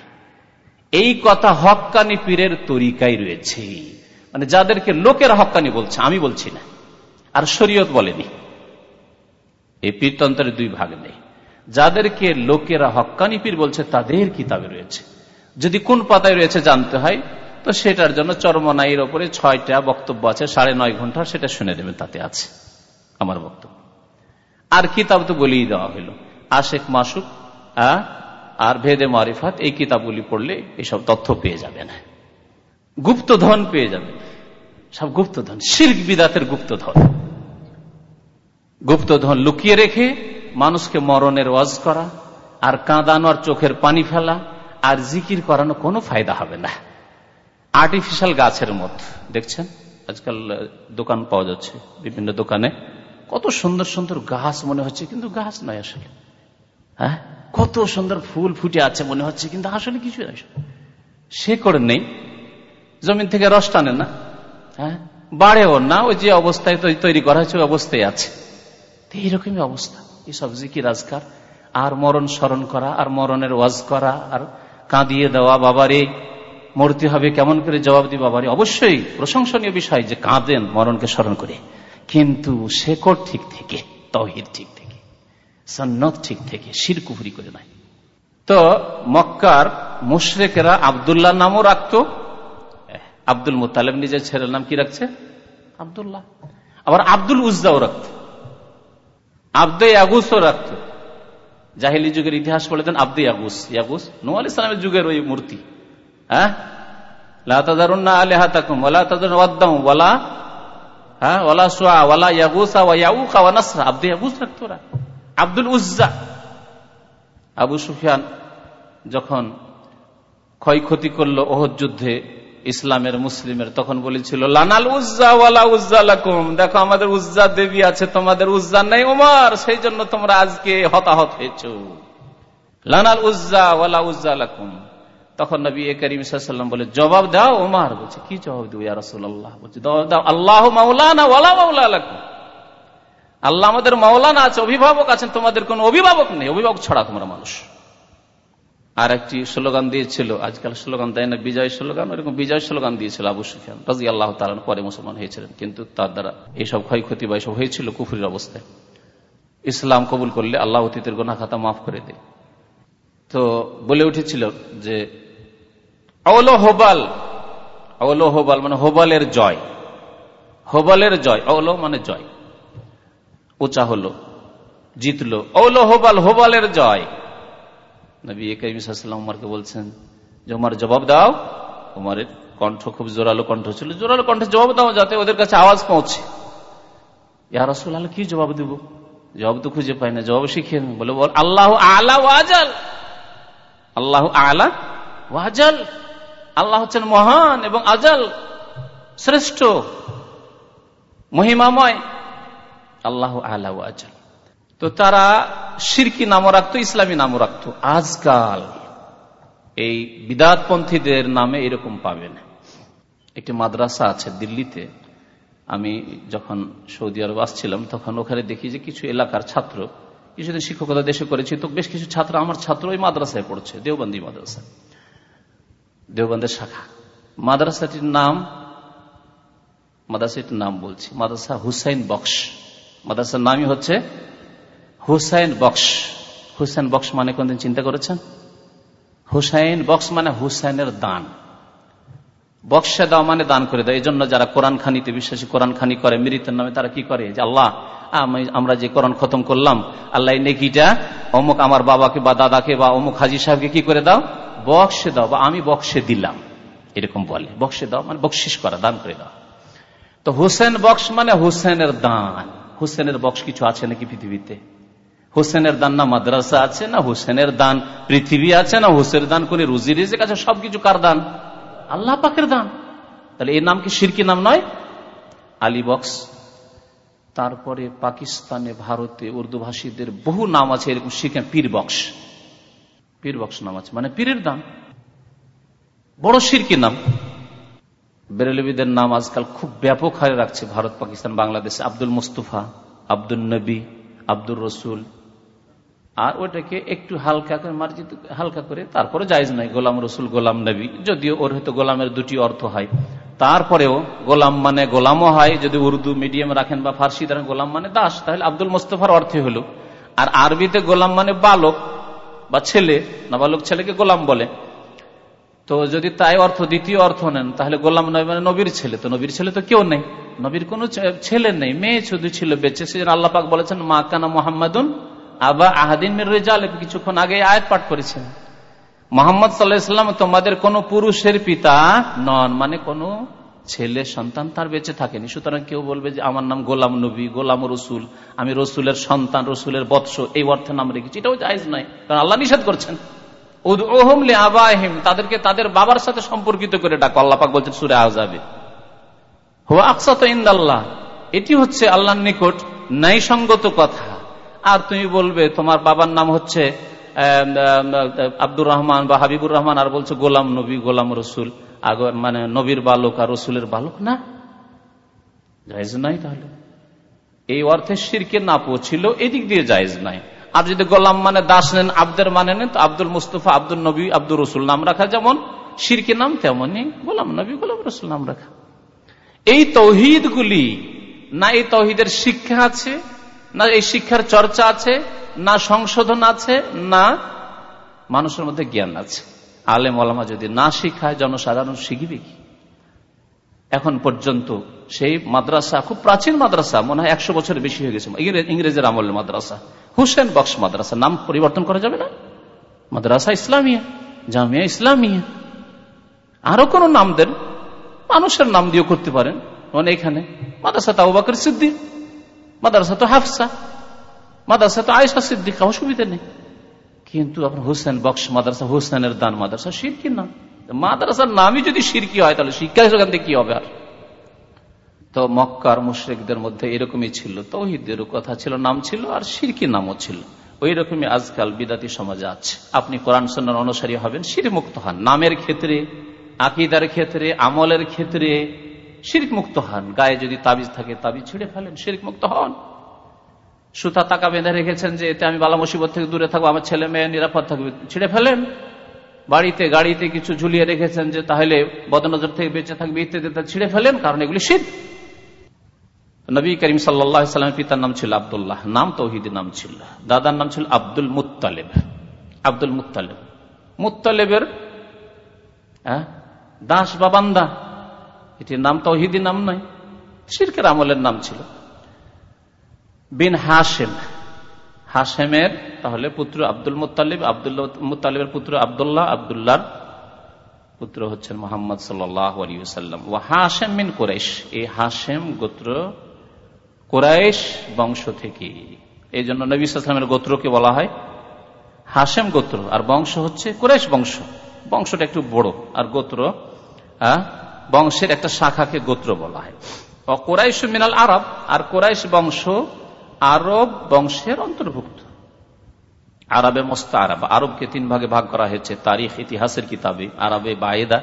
এই কথা হকানি পীরের তরিকাই রয়েছে। মানে যাদেরকে লোকের হকানি বলছে, আমি বলছি না। আর শরীয়ত বলেনি। এই পীরতন্ত্রের দুই ভাগ নেই। যাদেরকে লোকেরা হকানি পীর বলছে, তাদের কিতাবে রয়েছে। যদি কোন পাতায় রয়েছে জানতে হয়, তো সেটার জন্য চরমনাইয়ের ওপরে ছয়টা বক্তব্য আছে, সাড়ে নয় ঘণ্টা সেটা শুনে দেবেন তাতে আছে আমার বক্তব্য। আর কিতাব তো বলেই দেওয়া হইল। আশেখ মাসুক আর ভেদে মারিফাত, এই কিতাবগুলি পড়লে এসব তথ্য পেয়ে যাবেন। গুপ্তধন পেয়ে যাবেন। সব গুপ্তধন, শির্ক বিদাতের গুপ্তধন। গুপ্তধন লুকিয়ে রেখে মানুষকে মরণের ওয়াজ করা, আর কাঁদানো আর চোখের পানি ফেলা আর জিকির করানো কোনো ফায়দা হবে না। আর্টিফিশিয়াল গাছের মত, দেখছেন? আজকাল দোকান পাওয়া যাচ্ছে, বিভিন্ন দোকানে। কত সুন্দর সুন্দর গাছ মনে হচ্ছে, কিন্তু গাছ নয় আসলে। হ্যাঁ? কত সুন্দর ফুল ফুটে আছে মনে হচ্ছে, কিন্তু আসলে কিছু সে করে নেই, জমিন থেকে রস টানে না। হ্যাঁ? বাড়েও না, ওই যে অবস্থায় তৈরি করা হয়েছে, ওই অবস্থায় আছে। এইরকমই অবস্থা। এইসব জিকির রাজকার আর মরণ স্মরণ করা, আর মরণের ওয়াজ করা, আর কাঁদিয়ে দেওয়া, বাবারে, মরতে হবে, কেমন করে জবাব দিই বাবারে? অবশ্যই প্রশংসনীয় বিষয় যে কাঁদেন মরণকে স্মরণ করে। কিন্তু শেকড় ঠিক থেকে তহিদ ঠিক থেকে সন্নত ঠিক থেকে শিরকুফুরি করে নাই। তো মক্কার মুশরেকেরা আবদুল্লাহ নামও রাখত। আব্দুল মুতালেব নিজের ছেলের নাম কি রাখছে? আবদুল্লাহ। আবার আব্দুল উজ্জাও রাখত। আব্দে আগুসও রাখত। জাহিলি যুগের ইতিহাস পড়ে দেন আব্দে ইয়াগুস ইয়াগুস নো আল ইসলামের যুগের ওই মূর্তি। হ্যাঁ? হ্যাঁ? আব্দুল উজ্জা। আবু সুফিয়ান যখন ক্ষয়ক্ষতি করল ওহদ যুদ্ধে ইসলামের মুসলিমের, তখন বলেছিল, লানাল উজ্জা ওয়ালা উজ্জা লাকুম। দেখো, আমাদের উজ্জা দেবী আছে, তোমাদের উজ্জা নেই ওমার সেই জন্য তোমরা আজকে হতাহত হয়েছ। লানাল উজ্জা ওয়ালা উজ্জা লাকুম। তখন নবী করিম সাল্লাম বলে, জবাব দাও ওমার বলছে, কি জবাব দেবো ইয়ারসুল্লাহ বলছে জবাব দাও, আল্লাহ মাওলানা ওয়ালা মাওলা লাকুম। আল্লাহ আমাদের মাওলানা আছে, অভিভাবক আছেন, তোমাদের কোন অভিভাবক নেই, অভিভাবক ছাড়া তোমরা মানুষ। আর একটি স্লোগান দিয়েছিল, আজকাল স্লোগান দেয় না, বিজয় স্লোগান, ওরকম বিজয় স্লোগান দিয়েছিল আবু সুফিয়ান রাজি আল্লাহ তালান পরে মুসলমান হয়েছিলেন। কিন্তু তার দ্বারা এইসব ক্ষয়ক্ষতি বা এসব হয়েছিল কুফুরির অবস্থায়। ইসলাম কবুল করলে আল্লাহ অতীতের গোনা খাতা মাফ করে দেয়। তো বলে উঠেছিল যে অল হোবাল অল হোবাল মানে হোবালের জয়। হোবালের জয় অল মানে জয়। উঁচা হলো, জিতলো অল হোবাল, হোবালের জয়। নবী করিমসাল্লাম উমারকে বলছেন, যে উমার, জবাব দাও। উমারের কণ্ঠ খুব জোরালো কণ্ঠ ছিল। জোরালো কণ্ঠে জবাব দাও যাতে ওদের কাছে আওয়াজ পৌঁছে। ইয়া রসুল আল্লাহ কি জবাব দিব? জবাব তো খুঁজে পাই না, জবাব শিখিয়ে বলে, বল, আল্লাহ আলা ওয়াজাল আল্লাহ আলা ওয়াজাল আল্লাহ হচ্ছেন মহান এবং আজাল, শ্রেষ্ঠ, মহিমাময়। আল্লাহ আলা ওয়াজাল তো তারা সিরকি নামও রাখতো, ইসলামী নামও রাখতো। আজকাল এই বিদাতপন্থীদের নামে এরকম পাবেন। একটি মাদ্রাসা আছে দিল্লিতে। আমি যখন সৌদি আরব আসছিলাম, তখন ওখানে দেখি যে কিছু এলাকার ছাত্র, কিছুদিন শিক্ষকতা দেশে করেছি, তো বেশ কিছু ছাত্র, আমার ছাত্র ওই মাদ্রাসায় পড়ছে, দেওবন্দি মাদ্রাসা। দেওবন্দের শাখা। মাদ্রাসাটির নাম মাদ্রাসাটির নাম বলছি, মাদ্রাসা হুসাইন বক্স। মাদ্রাসার নামই হচ্ছে হুসাইন বক্স। হুসাইন বক্স মানে কোনদিন চিন্তা করেছেন? হুসাইন বক্স মানে হুসাইনের দান। বক্সে দেওয়া মানে দান করে দেয় এই জন্য যারা কোরআন খানিতে বিশ্বাসী, কোরআন খানি করে মৃতের নামে তারা কি করে? যে আল্লাহ আমরা যে কোরআন খতম করলাম, আল্লাহ নেকিটা অমুক আমার বাবাকে বা দাদাকে বা অমুক হাজি সাহেবকে কি করে দাও? বক্সে দাও বা আমি বক্সে দিলাম। এরকম বলে। বক্সে দাও মানে বকশিস করা, দান করে দাও। তো হুসেন বক্স মানে হুসেনের দান। হুসেনের বক্স কিছু আছে নাকি পৃথিবীতে? হোসেনের দান না মাদ্রাসা আছে, না হোসেনের দান পৃথিবী আছে, না হোসেনের দান, কোন রুজি রিজেক আছে, সবকিছু কার দান? আল্লাহ পাকের দান। তাহলে এর নাম কি সিরকি নাম নয়? আলী বক্স। তারপরে পাকিস্তানে, ভারতে উর্দু ভাষীদের বহু নাম আছে, এরকম শিখে পীর বক্স। পীর বক্স নাম আছে মানে পীরের দান। বড় সিরকি নাম। বেরেলবিদের নাম আজকাল খুব ব্যাপক হারে রাখছে ভারত, পাকিস্তান, বাংলাদেশে। আব্দুল মুস্তফা, আব্দুল নবী, আব্দুর রসুল আর ওটাকে একটু হালকা করে মার্জিত হালকা করে, তারপরে জায়জ নাই, গোলাম রসুল, গোলাম নবী, যদিও ওর হয়তো গোলামের দুটি অর্থ হয়। তারপরেও গোলাম মানে গোলামও হয়, যদি উর্দু মিডিয়াম রাখেন বা ফার্সি ধরেন, গোলাম মানে দাস, তাহলে আব্দুল মোস্তফার অর্থে হলো। আর আরবিতে গোলাম মানে বালক বা ছেলে না বালক ছেলেকে গোলাম বলে। তো যদি তাই অর্থ, দ্বিতীয় অর্থ নেন, তাহলে গোলাম নবী মানে নবীর ছেলে। তো নবীর ছেলে তো কেউ নেই। নবীর কোন ছেলে নেই, মেয়ে শুধু ছিল, বেঁচে সেজন্য আল্লাহ পাক বলেছেন, মা কানা মোহাম্মদুন আবা আহাদিন মির রেজাল কিছুক্ষণ আগে আয়াত পাঠ করেছেন। মোহাম্মদ সাল্লাহাম তোমাদের কোন পুরুষের পিতা নন মানে কোন ছেলে সন্তান তার বেঁচে থাকেনি। সুতরাং কেউ বলবে যে, আমার নাম গোলাম নবী, গোলাম রসুল, আমি রসুলের সন্তান, রসুলের বৎস, এই অর্থে নাম রেখেছি। এটাও জায়জ নয়, কারণ আল্লাহ নিষেধ করছেন। আবাহিম তাদেরকে তাদের বাবার সাথে সম্পর্কিত করে ডাকো। আল্লাপাক বলছেন সুরে আজাবে হো আকসাত ইন্দাল্লাহ, এটি হচ্ছে আল্লাহর নিকট ন্যায়সঙ্গত কথা। আর তুমি বলবে, তোমার বাবার নাম হচ্ছে আব্দুর রহমান বা হাবিবুর রহমান। আর বলছে, গোলাম নবী, গোলাম রসুল। মানে নবীর বালক আর রসুলের বালক না? জায়জ নাই তাহলে। এই অর্থে শিরকে না পৌঁছিল এদিক দিয়ে জায়জ নাই। আর যদি গোলাম মানে দাস নেন, আব্দের মানে নেন, তো আব্দুল মুস্তফা, আব্দুল নবী আব্দুল রসুল নাম রাখা যেমন, শিরকে নাম তেমনই গোলাম নবী, গোলাম রসুল নাম রাখা। এই তৌহিদ গুলি না এই তৌহিদের শিক্ষা আছে না এই শিক্ষার চর্চা আছে, না সংশোধন আছে, না মানুষের মধ্যে জ্ঞান আছে। আলেম আলামা যদি না শিখায়, জনসাধারণ শিখবে কি? এখন পর্যন্ত সেই মাদ্রাসা, খুব প্রাচীন মাদ্রাসা, মনে হয় একশো বছর বেশি হয়ে গেছে। ইংরেজের আমল মাদ্রাসা। হুসেন বক্স মাদ্রাসা, নাম পরিবর্তন করা যাবে না? মাদ্রাসা ইসলামিয়া, জামিয়া ইসলামিয়া। আরও কোন নাম দেন? মানুষের নাম দিয়েও করতে পারেন। মানে এখানে মাদ্রাসা তাও বাকর সিদ্দিক। মাদ্রাসা তো হাফসা মাদ্রাসা তো আয়সা সিদ্দিক, অসুবিধা নেই। কিন্তু আপনার হুসেন বক্স মাদ্রাসা, হোসেনের দান মাদ্রাসা সিরকি নাম মাদ্রাসার নামই যদি সিরকি হয়, তাহলে শিক্ষা সেখান থেকে কি হবে আর? তো মক্কার মুশ্রিকদের মধ্যে এরকমই ছিল তৌহিদের কথা ছিল, নাম ছিল, আর সিরকি নামও ছিল। ওই রকমই আজকাল বিদাতি সমাজে আছে। আপনি কোরআন সন্ন্যার অনুসারী হবেন শির মুক্ত হন। নামের ক্ষেত্রে, আকিদার ক্ষেত্রে, আমলের ক্ষেত্রে শির্ক মুক্ত হন। গায়ে যদি তাবিজ থাকে, তাবিজ ছিঁড়ে ফেলেন শির্ক মুক্ত হন। সুতা টাকা বেঁধে রেখেছেন যে, এতে আমি বালা মুসিবত থেকে দূরে থাকব, আমার ছেলে মেয়ে নিরাপদ থাকবে। ছিঁড়ে ফেলেন। বাড়িতে গাড়িতে কিছু ঝুলিয়ে রেখেছেন যে, তাহলে বদনজর থেকে বেঁচে থাকবে, ইত্যাদি ছিঁড়ে ফেলেন, কারণ এগুলি শীত নবী করিম সাল্লামের পিতার নাম ছিল আবদুল্লাহ, নাম তৌহিদের নাম ছিল। দাদার নাম ছিল আব্দুল মুতালেব আব্দুল মুতালেব মুতালেবের দাস বা বান্দা। এটির নাম তৌহিদি নাম নয়, শিরকের আমলের নাম ছিল। বিন হাসেম হাসেমের তাহলে পুত্র আব্দুল মুতালিব আব্দুল্লাহ মুতালিবের পুত্র আবদুল্লাহ, আবদুল্লাহর পুত্র হচ্ছেন মোহাম্মদ সাল্লাম ও হাসেম মিন কোরেশ এই হাসেম গোত্র কোরাইশ বংশ থেকে। এই জন্য নবী সালামের গোত্রকে বলা হয় হাসেম গোত্র, আর বংশ হচ্ছে কোরাইশ বংশ। বংশটা একটু বড়, আর গোত্র বংশের একটা শাখাকে গোত্র বলা হয়। কোরাইশ মিনাল আরব, আর কোরাইশ বংশ আরব বংশের অন্তর্ভুক্ত। আরবে মোস্তা আরব আরবকে তিন ভাগে ভাগ করা হয়েছে, তারিখ, ইতিহাসের কিতাবে, আরবে বায়েদা,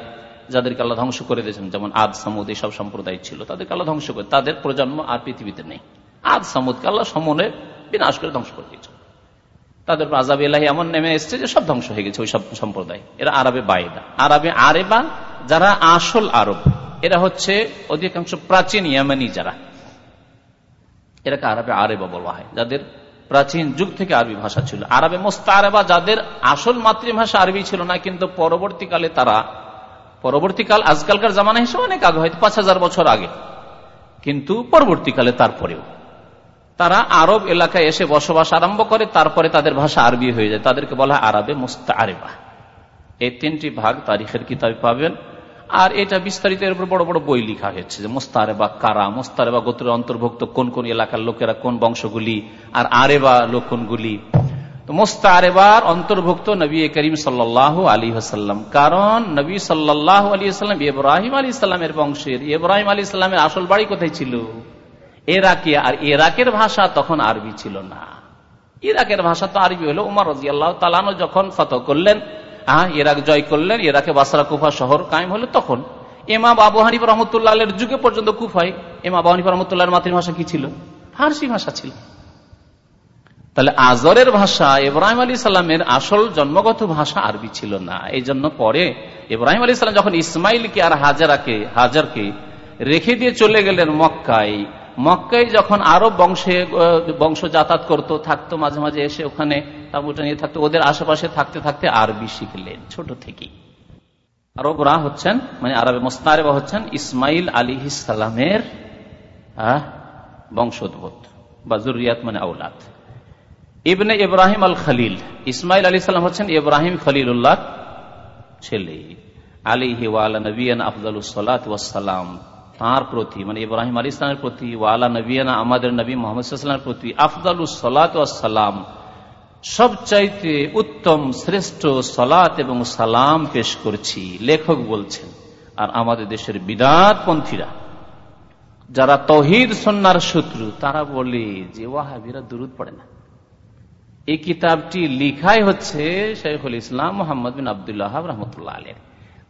যাদেরকে আল্লাহ ধ্বংস করে দিয়েছেন, যেমন আদ, সামুদ এইসব সম্প্রদায় ছিল, তাদেরকে আল্লাহ ধ্বংস করে, তাদের প্রজন্ম আর পৃথিবীতে নেই। আদ, সামুদকে আল্লাহ সমনে বিনাশ করে ধ্বংস করে দিয়েছে তাদের আজাব এলাহি এমন নেমে এসছে যে সব ধ্বংস হয়ে গেছে ওই সব সম্প্রদায়। এরা আরবে বায়েদা। আরবে আরেবা যারা আসল আরব, এরা হচ্ছে অধিকাংশ প্রাচীন ইয়ামানি যারা। এরাকে আরবে আরেবা বলা হয়, যাদের প্রাচীন যুগ থেকে আরবি ভাষা ছিল। আরবে মোস্তারেবা যাদের আসল মাতৃভাষা আরবি ছিল না, কিন্তু পরবর্তীকালে তারা, পরবর্তীকাল, আজকালকার জামানা হিসেবে অনেক আগে, হয়তো পাঁচ হাজার বছর আগে, কিন্তু পরবর্তীকালে তারপরেও তারা আরব এলাকায় এসে বসবাস আরম্ভ করে, তারপরে তাদের ভাষা আরবি হয়ে যায়। তাদেরকে বলা হয় আরবে মোস্তা আরেবা এই তিনটি ভাগ তারিখের কিতাবে পাবেন। আর এটা বিস্তারিত এর উপর বড় বড় বই লিখা হয়েছে, যে মোস্তারেবা কারা, মোস্তারেবা গোত্রের অন্তর্ভুক্ত কোন কোন এলাকার লোকেরা কোন বংশগুলি, আর আরেবা লোক কোনগুলি মোস্তারেবার অন্তর্ভুক্ত নবী করিম সাল্লাহ আলী হাসাল্লাম কারণ নবী সাল্লাহ আলী সাল্লাম ইব্রাহিম আলী ইসলামের বংশের। ইব্রাহিম আলী ইসলামের আসল বাড়ি কোথায় ছিল? এরাকে আর এরাকের ভাষা তখন আরবি ছিল না। ইরাকের ভাষা তো আরবি হলো উমার রাজি আল্লাহ তালানো যখন ফত করলেন হ্যাঁ ইরাক জয় করলেন, ইরাকে বাসরা কুফা শহর কায়েম হলো তখন। এমা বাবু হানিফ রহমতুল্লাহ যুগে পর্যন্ত কুফাই এমা বাবু হানিফ রহমতুল্লাহ মাতৃভাষা কি ছিল? ফার্সি ভাষা ছিল। তাহলে আজরের ভাষা ইব্রাহিম আলী সাল্লামের আসল জন্মগত ভাষা আরবি ছিল না। এই জন্য পরে ইব্রাহিম আলী সাল্লাম যখন ইসমাইলকে আর হাজারাকে, হাজারকে রেখে দিয়ে চলে গেলেন মক্কায় মক্কায় যখন আরও বংশে বংশ যাতায়াত করতো, থাকতো মাঝে মাঝে এসে ওখানে তাবুটা নিয়ে থাকতো, ওদের আশেপাশে থাকতে থাকতে আরবি শিখলেন, ছোট থেকেই। আরবরা হচ্ছেন মানে আরবে মোস্তারেবা হচ্ছেন ইসমাইল আলী ইসালামের বংশোদ্ভূত, বা জুরিয়াত মানে আউলাদ ইবনে ইব্রাহিম আল খালিল, ইসমাইল আলী সাল্লাম হচ্ছেন ইব্রাহিম খলিলুল্লাহ ছেলে। আলী হিওয়াল নবীন আফজাল সালাম, তাঁর প্রতি মানে ইব্রাহিম আলী ইসলামের প্রতি ওয়ালা নবীনা আমাদের নবী মোহাম্মদের প্রতি আফজাল সালাম সবচাইতে উত্তম শ্রেষ্ঠ সলাত এবং সালাম পেশ করছি লেখক বলছেন, আর আমাদের দেশের বিদাত পন্থীরা যারা তহিদ সন্ন্যার শত্রু, তারা বলে যে ওয়াহাবিরা দূরত পড়ে না। এই কিতাবটি লিখাই হচ্ছে শেখুল ইসলাম মোহাম্মদ বিন আবদুল্লাহ রহমতুল্লাহ আলের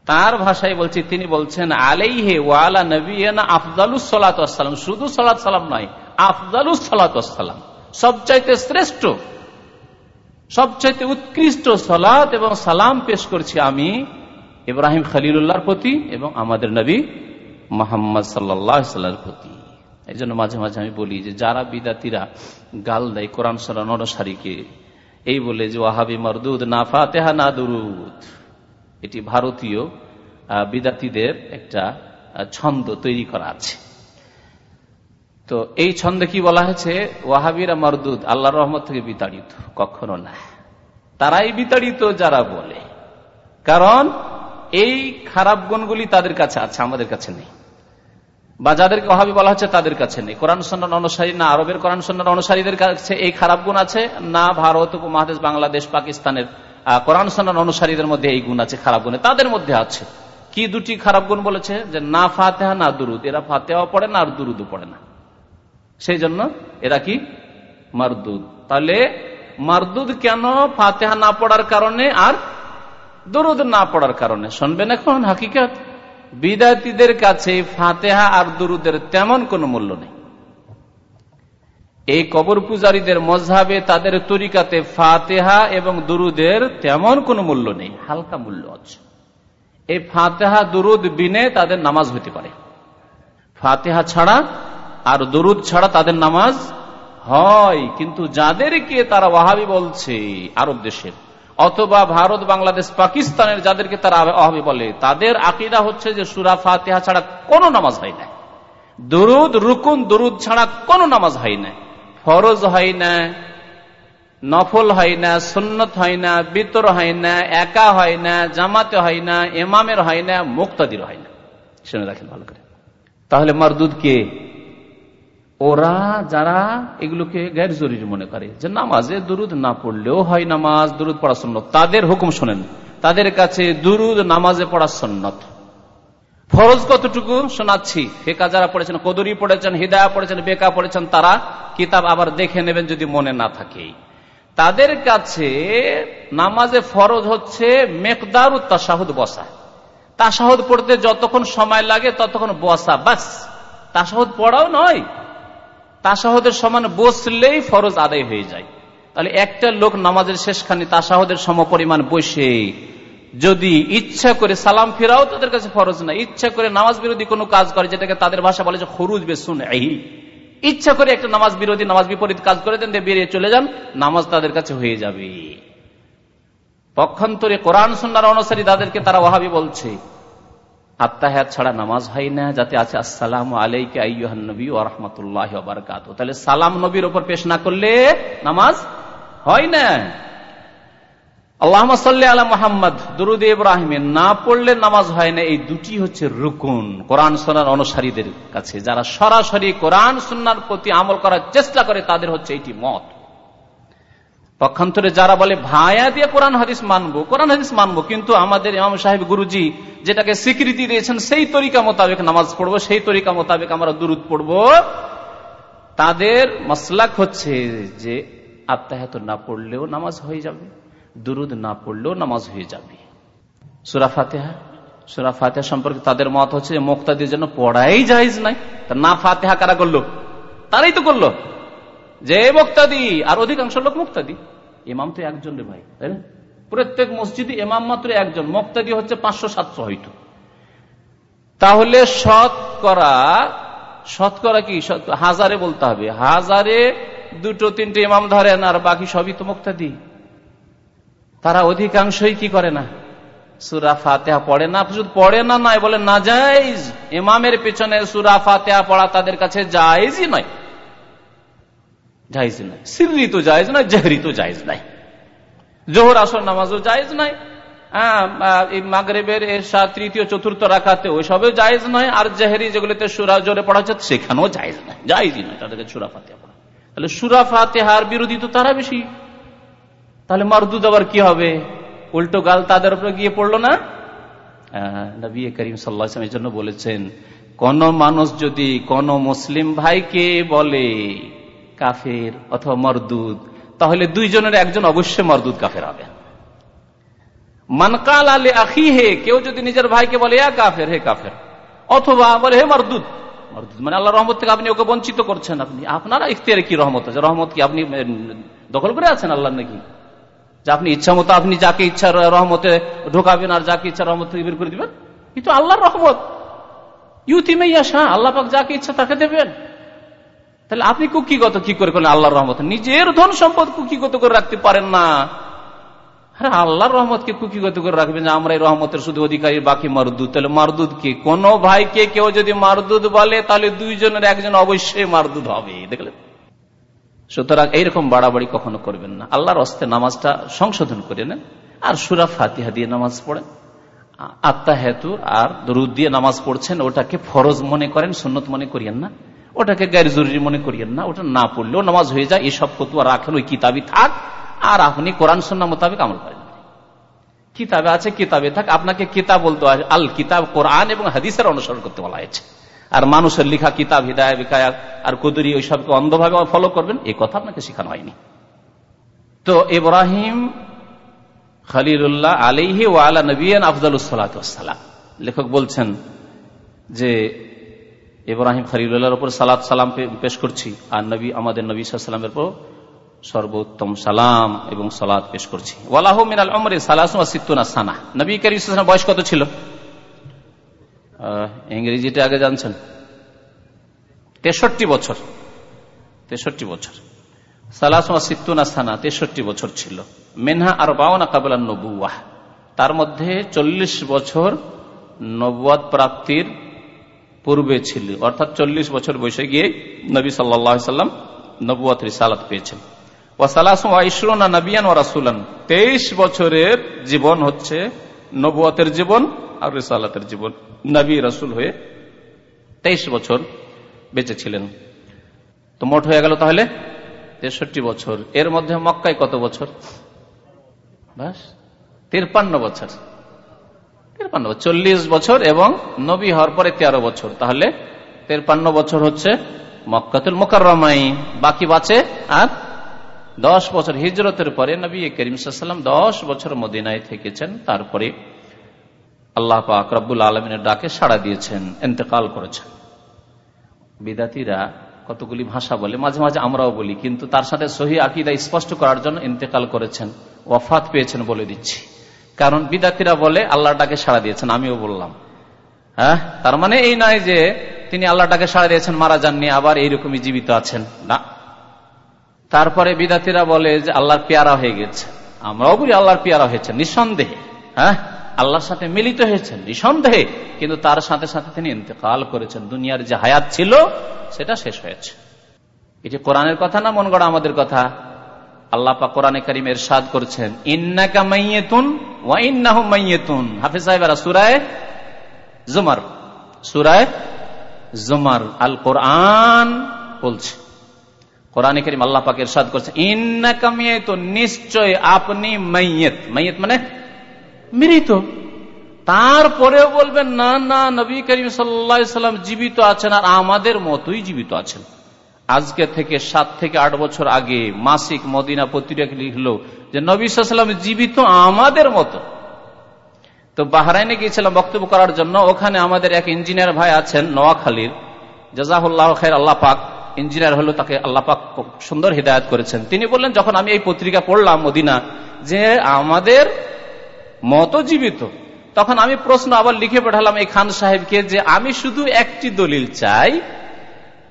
তার ভাষায় বলছি, তিনি বলছেন আলাই হে ওয়ালা নবীনা আফজালুস সালাতাম শুধু সালাত সালাম নয় আফজালুস সালাতাম সবচাইতে শ্রেষ্ঠ সবচাইতে উৎকৃষ্ট সলাত এবং সালাম পেশ করছি আমি ইব্রাহিম খালিলুল্লাহর প্রতি এবং আমাদের নবী মোহাম্মদ সাল্লাহামের প্রতি। এই জন্য মাঝে মাঝে আমি বলি যে যারা বিদাতিরা গাল দেয় কোরআন সাল্লাহ নরসারিকে এই বলে যে ওয়াহাবি মরদুদ, না ফাতেহা, না দুরুদ। এটি ভারতীয় বিদাতিদের একটা ছন্দ তৈরি করা আছে। তো এই ছন্দে কি বলা হয়েছে? ওয়াহাবিরা মরদুদ আল্লাহ রহমত থেকে বিতাড়িত, কখনো না। তারাই বিতাড়িত যারা বলে। কারণ এই খারাপ গুণগুলি তাদের কাছে আছে, আমাদের কাছে নেই। বা যাদেরকে অহাবি বলা হচ্ছে তাদের কাছে নেই। কোরআন সন্ন্যার অনুসারী না, আরবের কোরআন সন্ন্যার অনুসারীদের কাছে এই খারাপ গুণ আছে, না ভারত, উপমহাদেশ, বাংলাদেশ, পাকিস্তানের কোরআন সন্ন্যার অনুসারীদের মধ্যে এই গুণ আছে, খারাপ গুণে। তাদের মধ্যে আছে। কি দুটি খারাপ গুণ বলেছে? যে না ফাতেহা, না দুরুদ। এরা ফাতেহাও পড়ে না, আর দুরুদও পড়ে না। সেই জন্য এরা কি? মারদুদ। তাহলে মারদুদ কেন ফাতেহা না পড়ার কারণে আর দরুদ না পড়ার কারণে? শুনবেন এখন হাকিকাত। বিদাতিদের কাছে ফাতেহা আর দুরুদের তেমন কোনো মূল্য নেই। এই কবর পূজারীদের মজাবে তাদের তরিকাতে ফাতেহা এবং দুরুদের তেমন কোনো মূল্য নেই। হালকা মূল্য আছে। এই ফাতেহা, দুরুদ বিনে তাদের নামাজ হইতে পারে। ফাতেহা ছাড়া আর দুরুদ ছাড়া তাদের নামাজ হয়। কিন্তু যাদেরকে তারা ওয়াহাবি বলছে, আরব দেশের, অথবা ভারত, বাংলাদেশ, পাকিস্তানের যাদেরকে তারা অহাবি বলে, তাদের আকিদা হচ্ছে যে সুরা ফাতেহা ছাড়া কোনো নামাজ হয় না। দুরুদ, রুকুন, দুরুদ ছাড়া কোনো নামাজ হয় না। ফরজ হয় না, নফল হয় না, সুন্নত হয় না, বিতর হয় না, একা হয় না, জামাতে হয় না এমামের হয় না, মুক্তাদির হয় না। শুনে রাখেন ভালো করে। তাহলে মারদুদ কে? ওরা যারা এগুলোকে গ্যার জরুরি মনে করে যে নামাজে দুরুদ না পড়লেও হয় নামাজ, দুরুদ পড়া সন্ন্যত তাদের হুকুম শোনেন। তাদের কাছে দুরুদ নামাজে পড়া সন্ন্যত ফরজ কতটুকু শোনাচ্ছি? ফেকা যারা পড়েছেন, কদরি পড়েছেন, হৃদয়া পড়েছেন, বেকা পড়েছেন, তারা কিতাব আবার দেখে নেবেন যদি মনে না থাকে। তাদের কাছে নামাজে ফরজ হচ্ছে মেকদার তাসাহুদ বসা। তাসাহুদ পড়তে যতক্ষণ সময় লাগে ততক্ষণ বসা, বাস। তাসাহুদ পড়াও নয় তাসাহদের সমান বসলেই ফরজ আদায় হয়ে যায়। তাহলে একটা লোক নামাজের শেষখানে তাসাহদের সম পরিমাণ বসে, যদি ইচ্ছা করে সালাম ফেরাও তাদের কাছে ফরজ না, ইচ্ছা করে নামাজ বিরোধী কোনো কাজ করে যেটাকে তাদের ভাষা বলে যে খরুজ বেসুন এই ইচ্ছা করে একটা নামাজ বিরোধী, নামাজ বিপরীত কাজ করে দেন বেরিয়ে চলে যান, নামাজ তাদের কাছে হয়ে যাবে। পক্ষান্তরে কোরআন সন্ন্যার অনুসারী তাদেরকে তারা ওহাবি বলছে আত্মাহাত ছাড়া নামাজ হয় না, যাতে আছে আসসালাম আলাইকে আইয়ুহান্নবী ও রহমতুল্লাহ বারকাত তাহলে সালাম নবীর ওপর পেশ না করলে নামাজ হয় না। আল্লাহ সাল্লি আলা মোহাম্মদ দুরুদ ইব্রাহিমে, না পড়লে নামাজ হয় না, এই দুটি হচ্ছে রুকুন, কোরআন সোনার অনুসারীদের কাছে। যারা সরাসরি কোরআন সুন্নার প্রতি আমল করার চেষ্টা করে, তাদের হচ্ছে এটি মত। পক্ষান্তরে যারা বলে, ভায়া দিয়ে কোরআন হাদিস মানবো, কোরআন হাদিস মানবো, কিন্তু আমাদের ইমাম সাহেব গুরুজি যেটাকে স্বীকৃতি দিয়েছেন, সেই তরিকা মোতাবেক নামাজ পড়ব, সেই তরিকা মোতাবেক আমরা দুরুদ পড়ব। তাদের মসলাক হচ্ছে যে আত্মাহাত না পড়লেও নামাজ হয়ে যাবে, দুরুদ না পড়লেও নামাজ হয়ে যাবে। সুরা ফাতেহা সুরা ফাতেহা সম্পর্কে তাদের মত হচ্ছে যে, মোক্তাদির জন্য পড়াই যাইজ নাই। তা না ফাতেহা কারা করল? তারাই তো করল। যে মুক্তাদি, আর অধিকাংশ লোক মুক্তাদি। ইমাম তো একজন রে ভাই, তাই না? প্রত্যেক মসজিদে ইমাম মাত্র একজন, মুক্তাদি হচ্ছে পাঁচশো সাতশো হয়তো। তাহলে শতকরা শতকরা কি? হাজারে বলতে হবে। হাজারে দুটো তিনটে ইমাম ধরেন, আর বাকি সবই তো মুক্তাদি। তারা অধিকাংশই কি করে না? সুরা ফাতেহা পড়ে না, শুধু পড়ে না নয় বলে না যাইজ ইমামের পেছনে সুরা ফাতেহা পড়া তাদের কাছে যাইজই নয়। জায়জ নাই। সিররি তো জায়জ নাই, জেহরি তো জায়জ নাই। জোহর, আসর নামাজও জায়জ নাই। মাগরেবের এর তৃতীয়, চতুর্থ রাখাতে ওইসবেও জায়েজ নয় আর জেহেরি যেগুলোতে সুরা জোরে পড়া হচ্ছে, সেখানেও জায়েজ নয় জায়েজই নয় তাদেরকে সুরা তাহলে সুরা ফাতে হার বিরোধী তো তারা বেশি। তাহলে মারদুদ আবার কি হবে? উল্টো গাল তাদের উপরে গিয়ে পড়ল না? নবী করিম সাল্লাহ জন্য বলেছেন, কোন মানুষ যদি কোন মুসলিম ভাইকে বলে কাফের অথবা মরদুদ তাহলে দুইজনের একজন অবশ্যই মরদুদ কাফের হবে। মানকাল আলে আখি হে কেউ যদি নিজের ভাইকে বলে কাফের, হে কাফের। অথবা বলে, হে মরদুদ মরদুদ মানে আল্লাহ রহমত থেকে আপনি ওকে বঞ্চিত করছেন আপনি। আপনারা ইখতিয়ারে কি রহমত আছে? রহমত কি আপনি দখল করে আছেন আল্লাহ নাকি? যে আপনি ইচ্ছা মতো আপনি যাকে ইচ্ছা রহমতে ঢোকাবেন আর যাকে ইচ্ছা রহমত থেকে বের করে দিবেন, কিন্তু আল্লাহর রহমত। ইউতিমে ইয়াসা আল্লাহ পাক যাকে ইচ্ছা তাকে দেবেন। তাহলে আপনি কুকিগত কি করে করলেন? আল্লাহর রহমত। নিজের ধন সম্পদ কুকিগত করে রাখতে পারেন না। আরে আল্লাহর রহমতকে কুকিগত করে রাখবেন আমরা এই রহমতের শুধু অধিকারী, বাকি মারদুদ। তাহলে মারদুদ কে? কোন ভাইকে কেউ যদি মারদুদ বলে, তাহলে দুইজনের একজন অবশ্যই মারদুদ হবে, দেখলেন? সুতরাং এইরকম বাড়াবাড়ি কখনো করবেন না। আল্লাহর অস্তে নামাজটা সংশোধন করে নেন। আর সুরা ফাতিহা দিয়ে নামাজ পড়েন। আত্মা হেতু আর দরুদ দিয়ে নামাজ পড়ছেন, ওটাকে ফরজ মনে করেন, সুন্নত মনে করিয়েন না। ওটাকে গ্যার জরুরি মনে করিয়েন না, ওটা না পড়লেও নামাজ হয়ে যায়, এসব ফতুয়া রাখেন, ওই কিতাবই থাক, আর আপনি কোরআন সন্না মোতাবেক আমল করেন। কিতাবে আছে, কিতাবে থাক, আপনাকে কিতাব বলতে হয়, আল কিতাব কোরআন এবং হাদিসের অনুসরণ করতে বলা হয়েছে। আর মানুষের লিখা কিতাব হিদায় বিকায়া আর কুদুরি ওই সবকে অন্ধভাবে ফলো করবেন এই কথা আপনাকে শেখানো হয়নি। তো ইব্রাহিম খালিল্লাহ আলিহি ওয়ালা নবীন আফজালাম লেখক বলছেন যে ইব্রাহিম খালিউল্লাহর উপর সালাত সালাম পেশ করছি। আর নবী, আমাদের নবী সাল্লামের উপর সর্বোত্তম সালাম এবং সালাদ পেশ করছি। ওয়ালাহ মিনাল অমরে সালাসুনা সানা। নবী করিম বয়স কত ছিল? ইংরেজিটা আগে জানছেন। তেষট্টি বছর। তেষট্টি বছর। সালাসমা সিত্তুনা সানা তেষট্টি বছর ছিল। মেনহা আর বাওনা কাবলা নবুয়াহ তার মধ্যে চল্লিশ বছর নবাদ প্রাপ্তির পূর্বে ছিল। অর্থাৎ চল্লিশ বছর বয়সে গিয়ে নবী সাল্লাম নবুয়াত রিসালাত পেয়েছেন। নবিয়ান ও রাসুলান। তেইশ বছরের জীবন হচ্ছে নবুয়াতের জীবন আর রিসালাতের জীবন। নবী রাসুল হয়ে তেইশ বছর বেঁচে ছিলেন। তো মোট হয়ে গেল তাহলে তেষট্টি বছর। এর মধ্যে মক্কায় কত বছর? বাস, তিরপান্ন বছর। তিরপান্ন, চল্লিশ বছর এবং নবী হওয়ার পরে তেরো বছর। তাহলে তিরপান্ন বছর হচ্ছে মক্কাতুল মোকারমাই বাকি বাঁচে আর দশ বছর হিজরতের পরে নবী করিম সাল্লাম দশ বছর মদিনায় থেকেছেন। তারপরে আল্লাহ পাক আলমিনের ডাকে সাড়া দিয়েছেন এতেকাল করেছেন। বিদাতিরা কতগুলি ভাষা বলে, মাঝে মাঝে আমরাও বলি, কিন্তু তার সাথে সহি আকিদা স্পষ্ট করার জন্য ইন্তেকাল করেছেন, ওয়াফাত পেয়েছেন বলে দিচ্ছি। কারণ বিদাতিরা বলে আল্লাহ ডাকে সাড়া দিয়েছেন, আমিও বললাম। হ্যাঁ? তার মানে এই নয় যে তিনি আল্লাহ ডাকে সাড়া দিয়েছেন, মারা যাননি, আবার এইরকমই জীবিত আছেন। না। তারপরে বিদাতিরা বলে যে আল্লাহর পেয়ারা হয়ে গেছে। আমরাও বলি আল্লাহর পেয়ারা হয়েছে, নিঃসন্দেহে। হ্যাঁ? আল্লাহর সাথে মিলিত হয়েছেন, নিঃসন্দেহে। কিন্তু তার সাথে সাথে তিনি ইন্তেকাল করেছেন। দুনিয়ার যে হায়াত ছিল, সেটা শেষ হয়েছে। এটি কোরআনের কথা না মন গড়া আমাদের কথা? আল্লাহ কোরআনে করিম এর সাদ করছেন, ইন্নাকা মাইয়েতুন ওয়া ইন্নাহু মাইয়েতুন হাফিজ সাহেবেরা সুরায় সুরায় আল কোরআন বলছে। কোরআনে করিম আল্লাহ পাক এরশাদ করছে ইন্নাকা মাইয়েতুন নিশ্চয় আপনি মাইয়েত মাইয়েত মানে মৃত। তারপরেও বলবেন, না না, নবী করিম সাল্লাম জীবিত আছেন আর আমাদের মতোই জীবিত আছেন। আজকে থেকে সাত থেকে আট বছর আগে মাসিক মদিনা পত্রিকা লিখল যে নবী সাল্লাম জীবিত আমাদের মতো। তো বাহরাইনে গিয়েছিলাম বক্তব্য করার জন্য, ওখানে আমাদের এক ইঞ্জিনিয়ার ভাই আছেন নোয়াখালীর, জাজাহুল্লাহ খাই আল্লাহ পাক। ইঞ্জিনিয়ার হলো তাকে আল্লাহ পাক সুন্দর হৃদায়ত করেছেন। তিনি বললেন, যখন আমি এই পত্রিকা পড়লাম মদিনা, যে আমাদের মতো জীবিত, তখন আমি প্রশ্ন আবার লিখে পাঠালাম এই খান সাহেবকে যে আমি শুধু একটি দলিল চাই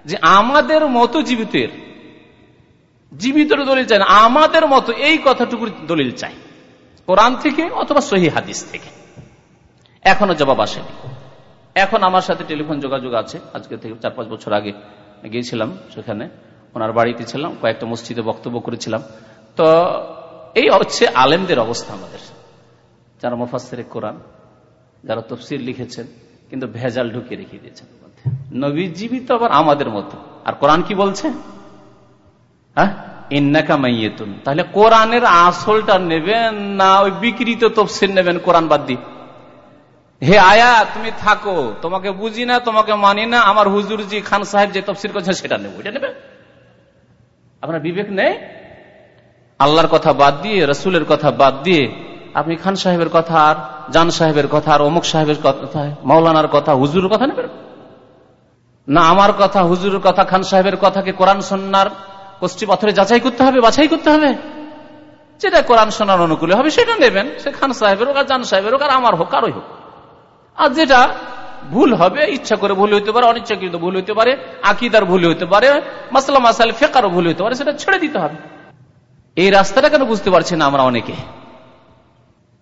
যে আমাদের মতো জীবিতের জীবিত দলিল চাই না, আমাদের মতো এই কথাটুকুর দলিল চাই। কোরআন থেকে অথবা সহি হাদিস থেকে। এখনও জবাব আসেনি। এখন আমার সাথে টেলিফোন যোগাযোগ আছে। আজকে থেকে চার পাঁচ বছর আগে গিয়েছিলাম সেখানে। ওনার বাড়িতে ছিলাম, কয়েকটা মসজিদে বক্তব্য করেছিলাম। তো এই হচ্ছে আলেমদের অবস্থা আমাদের। যারা মোফাসের কোরআন, যারা তফসির লিখেছেন, কিন্তু ভেজাল ঢুকিয়ে রেখে দিয়েছেন। নবী জীবিত আবার আমাদের মতো। আর কোরআন কি বলছে? হ্যাঁ? তাহলে কোরআনের আসলটা নেবেন না ওই বিকৃত তফসির নেবেন কোরআন বাদ দিয়ে? হে আয়া, তুমি থাকো। তোমাকে বুঝি না, তোমাকে মানি না। আমার হুজুরজি খান সাহেব যে তফসির করছেন সেটা নেব। এটা নেবে আপনার বিবেক নেই? আল্লাহর কথা বাদ দিয়ে, রসুলের কথা বাদ দিয়ে, আপনি খান সাহেবের কথা আর জান সাহেবের কথা আর অমুক সাহেবের কথা, মাওলানার কথা, হুজুরের কথা নেবেন? না আমার কথা, হুজুরের কথা, খান সাহেবের কথাকে কোরআন সন্ন্যার কষ্টি পাথরে যাচাই করতে হবে, বাছাই করতে হবে? যেটা কোরআন শোনার অনুকূলে হবে সেটা নেবেন। সে খান সাহেবের হোক আর জান সাহেবের হোক আর আমার হোক, কারোই হোক। আর যেটা ভুল হবে, ইচ্ছা করে ভুল হইতে পারে, অনিচ্ছাকৃত ভুল হইতে পারে, আকিদার ভুল হইতে পারে, মাসলা মাসাল ফেকারও ভুল হইতে পারে, সেটা ছেড়ে দিতে হবে। এই রাস্তাটা কেন বুঝতে পারছি না আমরা অনেকে?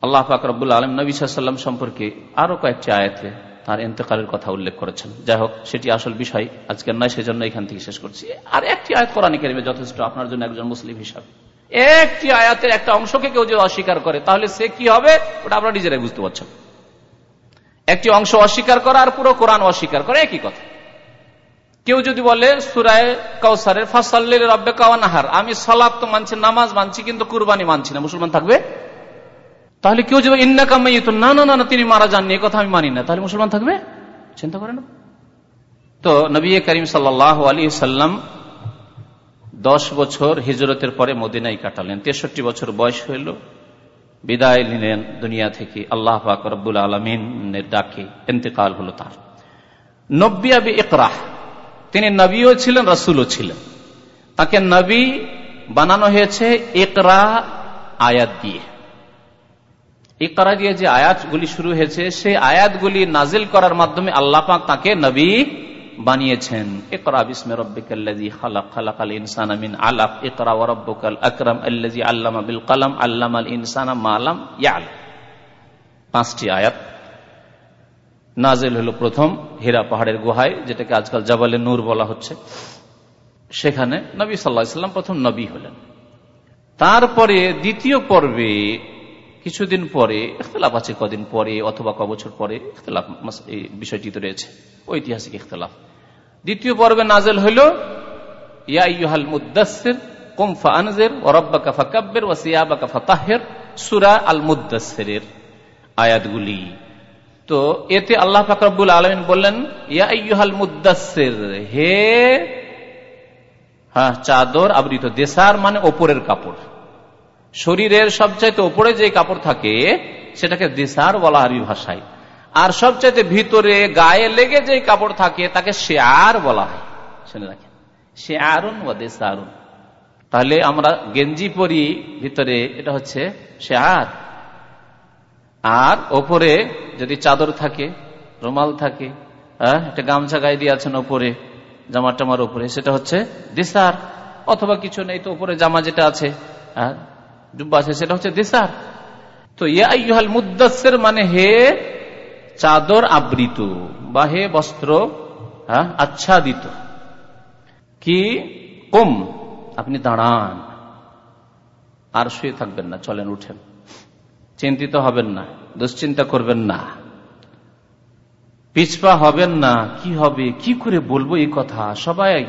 আল্লাহ ফাকরুল আলম নবী সাল্লাম সম্পর্কে আরও কয়েকটি আয়াতে তার এতেকালের কথা উল্লেখ করেছেন। যাই হোক, সেটি আসল বিষয়। আজকের নয়, সেজন্য এখান থেকে শেষ করছি। আর একটি আয়াত কোরআন কেরিমে যথেষ্ট আপনার জন্য একজন মুসলিম হিসাবে। একটি আয়াতের একটা অংশকে কেউ যদি অস্বীকার করে, তাহলে সে কি হবে? ওটা আপনারা নিজেরাই বুঝতে পারছেন। একটি অংশ অস্বীকার করা আর পুরো কোরআন অস্বীকার করা একই কথা। কেউ যদি বলে, সুরায় কাউসারের আমি সলাপ তো মানছি, নামাজ মানছি, কিন্তু কুরবানি মানছি না। মুসলমান থাকবে? তাহলে কেউ যদি ইন্না কামাই তো না না না, তিনি মারা যাননি কথা আমি মানি না। তাহলে মুসলমান থাকবে? চিন্তা করে না তো নবী করিম সাল্লাম দশ বছর হিজরতের পরে মদিনাই কাটালেন। তেষট্টি বছর বয়স হইল। বিদায় নিলেন দুনিয়া থেকে। আল্লাহ পাক রব্বুল আলমিনের ডাকে এতেকাল হলো তার। নব্বী আবি একরাহ তিনি নবীও ছিলেন, রসুলও ছিলেন। তাকে নবী বানানো হয়েছে একরা আয়াত দিয়ে। ইকরা দিয়ে যে আয়াতগুলি শুরু হয়েছে, সেই আয়াতগুলি নাজিল করার মাধ্যমে আল্লাহ পাক তাকে নবী বানিয়েছেন। ইকরা বিসমে রব্বিকাল্লাযী খালাক, খালাকাল ইনসানা মিন আলাক, ইকরা ওয়া রাব্বুকাল আকরাম, আল্লাযী আল্লামা বিল কলম, আল্লামাল ইনসানা মা লাম ইয়ালাম। পাঁচটি আয়াত নাজিল হলো প্রথম, হীরা পাহাড়ের গুহায়, যেটাকে আজকাল জাবালে নূর বলা হচ্ছে। সেখানে নবী সাল্লাহ সাল্লাম প্রথম নবী হলেন। তারপরে দ্বিতীয় পর্বে কিছুদিন পরে, ইখতলাফ আছে কদিন পরে অথবা কবছর পরে, ইখতলাফ এই বিষয়টি তো রয়েছে। ঐতিহাসিক ইখতলাফ। দ্বিতীয় পর্বে নাজেল হইল ইয়াহাল মুদাসের কুমফা আনজের ওরব্বাকা ফাকাব্বের ও সিয়াবাকা ফাতাহের সুরা আল মুদাসের আয়াতগুলি। তো এতে আল্লাহ ফাকরাবুল আলমিন বললেন ইয়াহাল মুদাসের হে হ্যাঁ চাদর আবৃত দেশার মানে ওপরের কাপড়। শরীরের সবচাইতে ওপরে যে কাপড় থাকে, সেটাকে দেশার বলা আরবি ভাষায়। আর সবচাইতে ভিতরে গায়ে লেগে যে কাপড় থাকে, তাকে শেয়ার বলা হয়। শুনে রাখেন। শেয়ারুন ও দেশারুন তাহলে আমরা গেঞ্জি পরি, ভিতরে এটা হচ্ছে শেয়ার। আর ওপরে যদি চাদর থাকে, রুমাল থাকে হ্যাঁ একটা গামছা গায়ে দিয়ে আছেন ওপরে জামা টামার উপরে সেটা হচ্ছে দিসার। অথবা কিছু নেই তো উপরে জামা যেটা আছে হ্যাঁ জুব্বা আছে, সেটা হচ্ছে দিসার। তো ইয়াল মুদাসের মানে হে চাদর আবৃত বা হে বস্ত্র হ্যাঁ আচ্ছাদিত। কি? কম। আপনি দাঁড়ান। আর শুয়ে থাকবেন না, চলেন উঠেন। চিন্তিত হবেন না, দুশ্চিন্তা করবেন না। পিছপা হবেন না, কি হবে, কি করে বলব এই কথা? সবাই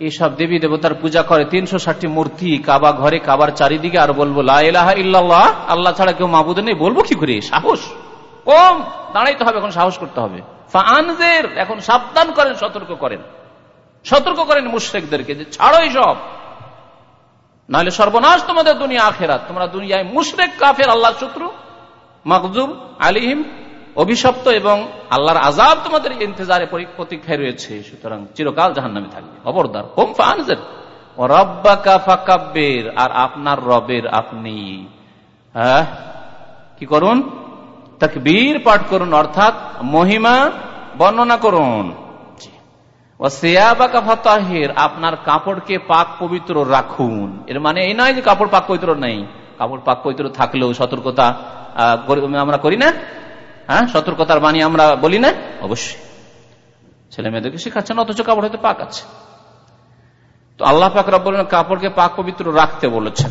এইসব দেবী দেবতার পূজা করে। তিনশো ষাটটি মূর্তি, কাবা ঘরে, কাবার চারিদিকে, আর বলব লাহ ইল্লাহ আল্লাহ ছাড়া কেউ মাবুদ নেই। বলব কি করে? সাহস? কম। দাঁড়াইতে হবে, এখন সাহস করতে হবে। এখন সাবধান করেন, সতর্ক করেন। সতর্ক করেন মুশ্রেকদেরকে যে, ছাড়ো সব নাহলে সর্বনাশ তোমাদের দুনিয়া, আখেরাত। তোমরা দুনিয়ায় মুশরেক, কাফের আল্লাহ শত্রু মকজুব আলিহিম অভিশপ্ত এবং আল্লাহর আজাব তোমাদের ইন্তজারে প্রতীক্ষায় রয়েছে। সুতরাং চিরকাল জাহান নামে থাকবে। খবরদার, হোম ফানজের। আর আপনার রবের আপনি। হ্যাঁ কি করুন? তকবীর পাঠ করুন, অর্থাৎ মহিমা বর্ণনা করুন। আপনার কাপড়কে পাক পবিত্র রাখুন। এর মানে এই নয় যে কাপড় পাক পবিত্র নেই। কাপড় পাক পবিত্র থাকলেও সতর্কতা আমরা করি না। হ্যাঁ সতর্কতার বাণী আমরা বলি না? অবশ্যই। ছেলে মেয়েদেরকে শেখাচ্ছেন, অথচ কাপড় হয়তো পাক আছে। তো আল্লাহ পাক রব কাপড়কে পাক পবিত্র রাখতে বলেছেন।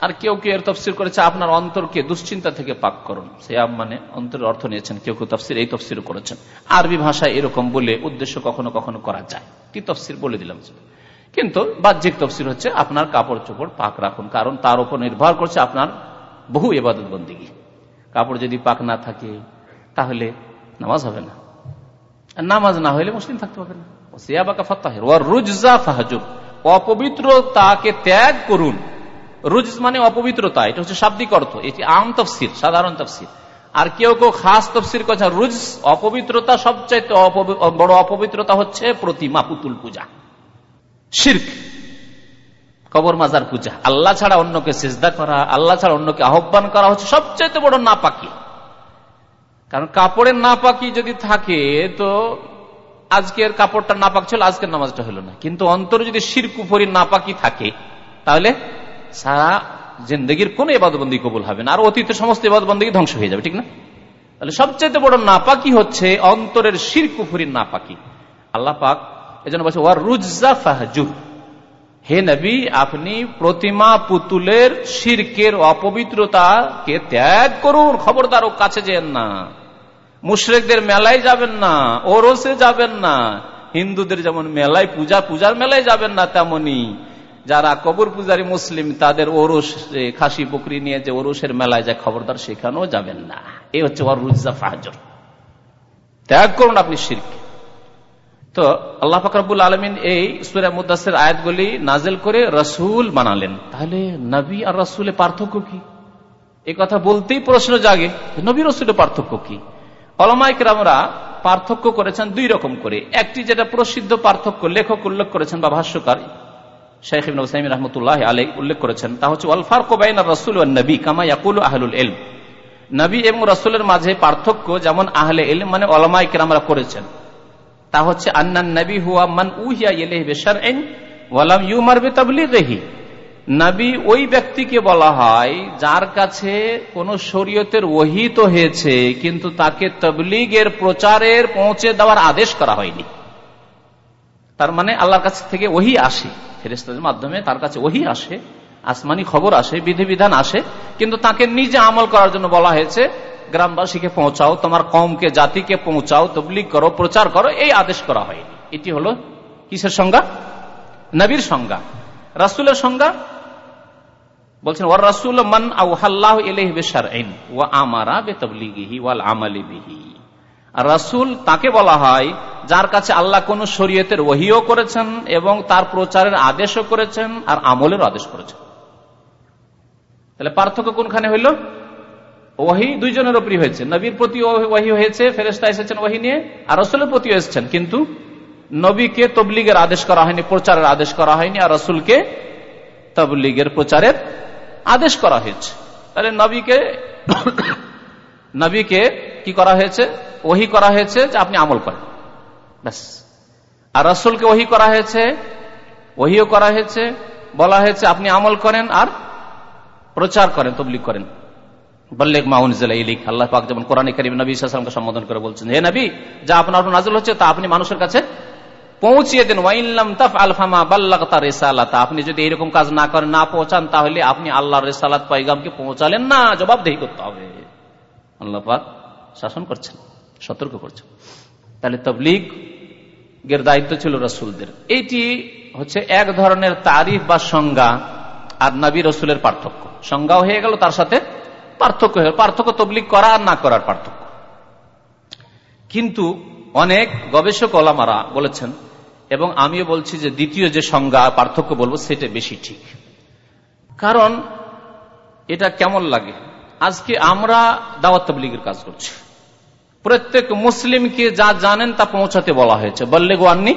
আর কেউ কেউ এর তফসির করেছে, আপনার অন্তরকে দুশ্চিন্তা থেকে পাক করুন। সে মানে অন্তরের অর্থ নিয়েছেন, কেউ কেউ তফসির এই তফসির করেছেন। আরবি ভাষায় এরকম বলে উদ্দেশ্য কখনো কখনো করা যায়। কি তফসির বলে দিলাম? কিন্তু বাহ্যিক তফসির হচ্ছে আপনার কাপড় চোপড় পাক রাখুন, কারণ তার উপর নির্ভর করছে আপনার বহু এবাদত বন্দিগি কাপড় যদি পাক না থাকে তাহলে নামাজ হবে না। আর নামাজ না হলে মুসলিম থাকতে পারবে না। ত্যাগ করুন। মানে অপবিত্রতা বড় অপবিত্রতা হচ্ছে প্রতিমা, পুতুল পূজা। শির্ক, কবর মাজার পূজা। আল্লাহ ছাড়া অন্যকে চেষ্টা করা, আল্লাহ ছাড়া অন্যকে আহ্বান করা হচ্ছে সবচাইতে বড় না পাকি কারণ কাপড়ের না পাকি যদি থাকে, তো আজকের কাপড়টা নাপাক ছিল, আজকের নামাজটা হলো না। কিন্তু অন্তরে যদি শিরকুপুরি নাপাকি থাকে, তাহলে সারা জিন্দগির কোন এবাদবন্দি কবুল হবে না, আর অতীতের সমস্ত এবাদবন্দি ধ্বংস হয়ে যাবে, ঠিক না? তাহলে সবচেয়ে বড় নাপাকি হচ্ছে অন্তরের শিরকুফুরির নাপাকি। আল্লাহ পাক এজন্য বলছে ওয়ার রুজা ফাহজুর। হে নবী, আপনি প্রতিমা পুতুলের শিরকের অপবিত্রতাকে ত্যাগ করুন, খবরদার ও কাছে যেন না। মুশরেকদের মেলায় যাবেন না, ওরসে যাবেন না। হিন্দুদের যেমন মেলায় পূজা, পূজার মেলায় যাবেন না তেমনি। যারা কবর পূজারী মুসলিম, তাদের ওরস, খাসি বকরি নিয়ে যে ওরসের মেলায় যায়, খবরদার সেখানেও যাবেন না। এই হচ্ছে ফাহাজর ত্যাগ করুন আপনি শিরকে। তো আল্লাহ ফাকরাবুল আলমিন এই সুরা মুদাসের আয়াতগুলি নাজেল করে রসুল বানালেন। তাহলে নবী আর রসুলের পার্থক্য কি? এই কথা বলতেই প্রশ্ন জাগে নবী রসুলের পার্থক্য কি? অলমাইকরামরা পার্থক্য করেছেন দুই রকম করে। একটি যেটা প্রসিদ্ধ পার্থক্য লেখক উল্লেখ করেছেন বা ভাষ্যকার শেখ উল্লেখ করেছেন, তা হচ্ছে কোবাইন রসুল আহলুল রসুলের মাঝে পার্থক্য যেমন আহলে মানে করেছেন। তা হচ্ছে, আন্নান হুয়া মান উহিয়া নবী ওই ব্যক্তিকে বলা হয় যার কাছে কোন শরীয়তের ওহিত হয়েছে, কিন্তু তাকে তবলিগের প্রচারের পৌঁছে দেওয়ার আদেশ করা হয়নি। তার মানে আল্লাহর কাছ থেকে ওহি আসে ফেরেস্তাদের মাধ্যমে তার কাছে ওহি আসে, আসমানি খবর আসে, বিধিবিধান আসে, কিন্তু তাকে নিজে আমল করার জন্য বলা হয়েছে, গ্রামবাসীকে পৌঁছাও, তোমার কমকে জাতিকে পৌঁছাও, তবলিগ করো, প্রচার করো, এই আদেশ করা হয়নি। এটি হলো কিসের সংজ্ঞা? নবীর সংজ্ঞা। রাসুলের সংজ্ঞা? বলছেন, ওয়ার রাসুল মান আউহাল্লাহ ইলাইহ বিশারঈন ওয়া আমারা বিতাবলিগিহি ওয়াল আমালি বিহি। আর রাসূল তাকে বলা হয়, যার কাছে আল্লাহ কোন শরীয়তের ওহিও করেছেন এবং তার প্রচারের আদেশও করেছেন আর আমলের আদেশ করেছেন। তাহলে পার্থক্য কোনখানে হইল? ওহি দুইজনের উপরই হয়েছে। নবীর প্রতি ওহি হয়েছে ফেরেস্তা এসেছেন ওহি নিয়ে, আর রসুলের প্রতি এসেছেন। কিন্তু নবীকে তবলিগের আদেশ করা হয়নি, প্রচারের আদেশ করা হয়নি, আর রসুলকে তবলিগের প্রচারের আদেশ করা হয়েছে। তাহলে নবীকে নবীকে কি করা হয়েছে? ওহি করা হয়েছে যে আপনি আমল করেন। ব্যাস। আর রসুলকে ওহি করা হয়েছে, ওহিও করা হয়েছে, বলা হয়েছে আপনি আমল করেন আর প্রচার করেন, তবলিগ করেন। বল্লেক মাউন আল্লাহ পাক যেমন কোরআন করিম নবী সালামকে সম্বোধন করে বলছেন, হে নবী, যা আপনার নাজল হচ্ছে তা আপনি মানুষের কাছে পৌঁছিয়ে দেন ওয়াইল্লাম তাফ আলফামা বাল্লাক তার আপনি যদি এরকম কাজ না করেন, না পৌঁছান, তাহলে আপনি আল্লাহর রেসালাত পাইগামকে পৌঁছালেন না, জবাবদেহি করতে হবে। আল্লাহ পাক শাসন করছেন, সতর্ক করছেন। তাহলে তবলিগ এর দায়িত্ব ছিল রসুলদের। এইটি হচ্ছে এক ধরনের তারিফ বা সংজ্ঞা আর নবী রসুলের পার্থক্য। সংজ্ঞাও হয়ে গেল, তার সাথে পার্থক্য হয়ে পার্থক্য তবলিগ করা আর না করার পার্থক্য। কিন্তু অনেক গবেষক ওলামারা বলেছেন এবং আমিও বলছি যে দ্বিতীয় যে সংজ্ঞা, পার্থক্য বলব, সেটা বেশি ঠিক। কারণ এটা কেমন লাগে? আজকে আমরা দাওয়াত তবলিগের কাজ করছি। প্রত্যেক মুসলিমকে যা জানেন তা পৌঁছাতে বলা হয়েছে। বললে গোয়ান্নি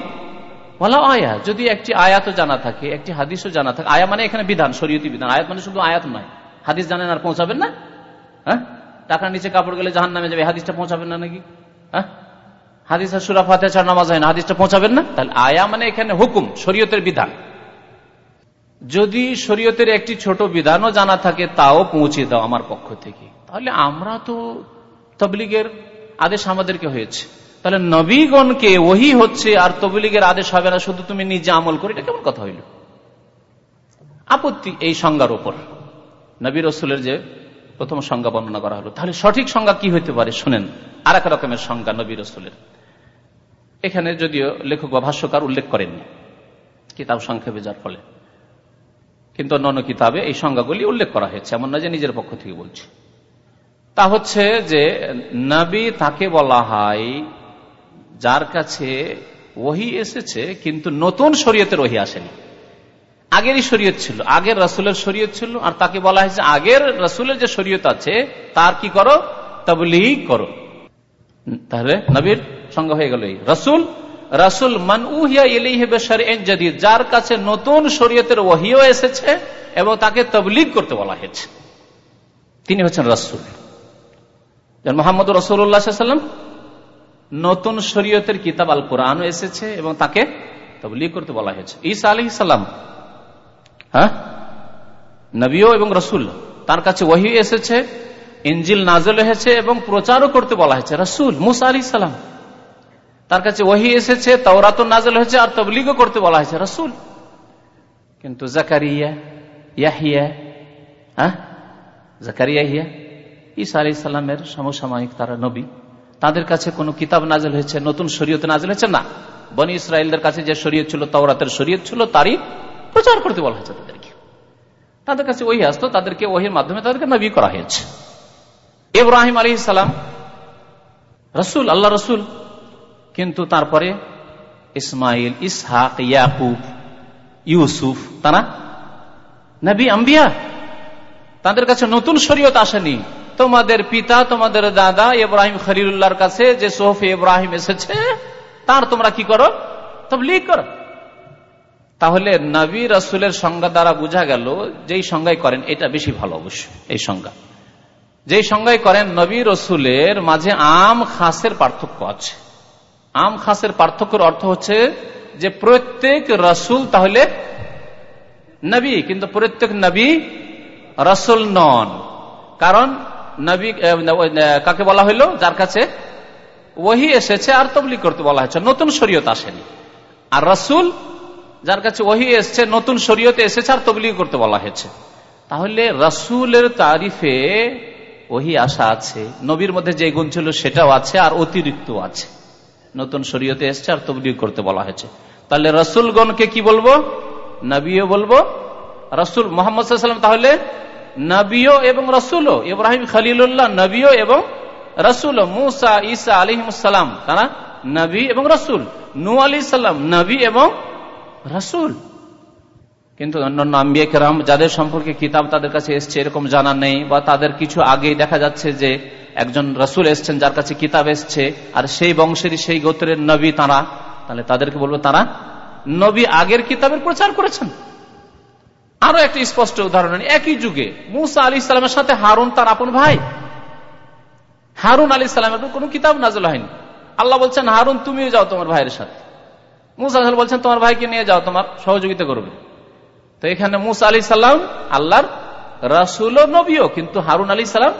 বলা আয়া। যদি একটি আয়াতও জানা থাকে, একটি হাদিসও জানা থাকে, আয়া মানে এখানে বিধান, শরীয়তি বিধান। আয়াত মানে শুধু আয়াত নয়। হাদিস জানেন আর পৌঁছাবেন না? হ্যাঁ? টাকার নিচে কাপড় গেলে জাহান নামে যাবে হাদিসটা পৌঁছাবেন না নাকি? হ্যাঁ? হাদিস সুরা ফাতে নামাজ হয় না। হাদিসটা পৌঁছাবেন না? তাহলে আয়া মানে এখানে হুকুম, শরীয়তের বিধান। যদি শরীয়তের একটি ছোট বিধানও জানা থাকে, তাও পৌঁছে দাও আমার পক্ষ থেকে। তাহলে আমরা তো তবলিগের আদেশ আমাদেরকে হয়েছে। তাহলে নবীগণকে ওহি হচ্ছে, আর তবলিগের আদেশ হবে না, শুধু তুমি নিজে আমল করো, এটা কেমন কথা হইল? আপত্তি এই সংজ্ঞার উপর। নবী রসুলের যে প্রথম সংজ্ঞা বর্ণনা করা হলো। তাহলে সঠিক সংজ্ঞা কি হইতে পারে? শোনেন আর এক রকমের সংজ্ঞা নবী রসুলের। এখানে যদিও লেখক বা ভাষ্যকার উল্লেখ করেননি, কিতাব সংক্ষেপে যার ফলে। কিন্তু অন্যান্য কিতাবে এই সংজ্ঞাগুলি উল্লেখ করা হয়েছে, এমন না যে নিজের পক্ষ থেকে বলছি। তা হচ্ছে যে নবী তাকে বলা হয়, যার কাছে ওহি এসেছে, কিন্তু নতুন শরীয়তের ওহি আসেনি। আগেরই শরীয়ত ছিল, আগের রসুলের শরীয়ত ছিল, আর তাকে বলা হয়েছে আগের রসুলের যে শরীয়ত আছে, তার কি করো? তবলিগ করো। তাহলে নবীর সঙ্গে হয়ে গেল রসুল, রাসুল মান উহিয়া যার কাছে নতুন শরীয়তের ওহিও এসেছে এবং তাকে তবলিগ করতে বলা হয়েছে। তিনি হচ্ছেন রাসুল। মোহাম্মদ রসুল্লাহাম নতুন শরীয়তের কিতাব আল কোরআনও এসেছে এবং তাকে তবলিগ করতে বলা হয়েছে। ঈসা আলহ সাল্লাম হ্যাঁ? নবীও এবং রসুল। তার কাছে ওহি এসেছে ইঞ্জিল নাজল হয়েছে এবং প্রচারও করতে বলা হয়েছে। রসুল মুসা আলি সালাম। তার কাছে ওহি এসেছে তাওরাত নাজল হয়েছে আর তবলিগও করতে বলা হয়েছে। রসুল। কিন্তু জাকারিয়া, ইয়াহিয়া হ্যাঁ? জাকারিয়া হিয়া ঈসা আলি সাল্লামের সমসাময়িক তারা নবী। তাদের কাছে কোনো কিতাব নাজেল হয়েছে, নতুন শরীয়তে নাজেল হয়েছে? না। বনি ইসরায়েলদের কাছে যে শরীয়ত ছিল, তওরাতের শরীয়ত ছিল, তারই প্রচার করতে বলা হয়েছে তাদেরকে। তাদের কাছে ওহি আসতো, তাদেরকে ওহির মাধ্যমে তাদেরকে নবী করা হয়েছে। ইব্রাহিম আলী সালাম, রসুল, আল্লাহ রসুল, কিন্তু তারপরে ইসমাইল ইসহাক, ইয়াকুব, ইউসুফ, তারা নবী, আম্বিয়া, তাদের কাছে নতুন শরীয়ত আসেনি। তোমাদের পিতা, তোমাদের দাদা ইব্রাহিম খলিলুল্লাহর কাছে যে সোহফে ইব্রাহিম এসেছে, তার তোমরা কি করো? তবলিগ করো। তাহলে নবী রসুলের সংজ্ঞা দ্বারা বোঝা গেল যেই সংজ্ঞায় করেন, এটা বেশি ভালো অবশ্য এই সংজ্ঞা। যেই সংজ্ঞায় করেন, নবী রসুলের মাঝে আম খাসের পার্থক্য আছে। আম খাসের পার্থক্যের অর্থ হচ্ছে যে প্রত্যেক রসুল তাহলে নবী, কিন্তু প্রত্যেক নবী রসুল নন। কারণ নবী কাকে বলা হইল যার কাছে ওহি এসেছে আর তবলি করতে বলা হয়েছে। নতুন শরীয়ত আসেনি। আর রসুল যার কাছে ওহি এসছে, নতুন শরীয়তে এসেছে আর তবলি করতে বলা হয়েছে। তাহলে রসুলের তারিফে ওহি আশা আছে, নবীর মধ্যে যে গুণ ছিল সেটাও আছে আর অতিরিক্ত আছে। নতুন শরীয়তে এসছে আর তবলি করতে বলা হয়েছে। তাহলে রসুলগণকে কি বলব? নবীও বলব? রসুল মোহাম্মদ তাহলে নবীও এবং রসুলও, ইব্রাহিম খালিলুল্লাহ নবীও এবং রসুল মুসা ইসা আলিমসালাম তারা নবী এবং রসুল। নু আলি সাল্লাম নবী এবং রসুল। কিন্তু অন্যান্য আম্বিয়া কেরাম যাদের সম্পর্কে কিতাব তাদের কাছে এসছে, এরকম জানা নেই বা তাদের কিছু আগেই দেখা যাচ্ছে যে একজন রসুল এসছেন যার কাছে কিতাব এসছে, আর সেই বংশেরই সেই গোত্রের নবী তারা। তাহলে তাদেরকে বলব তারা নবী আগের কিতাবের প্রচার করেছেন। আরও একটা স্পষ্ট উদাহরণ একই যুগে মুসা আলি ইসলামের সাথে হারুন তার আপন ভাই। হারুন আলী ইসলামের কোন কিতাব নাজল হয়নি। আল্লাহ বলছেন, হারুন, তুমিও যাও তোমার ভাইয়ের সাথে। মুসা বলছেন, তোমার ভাইকে নিয়ে যাও, তোমার সহযোগিতা করবে। তো এখানে মুসা আলি সাল্লাম আল্লাহর রাসুল নবীও, কিন্তু হারুন আলী সালাম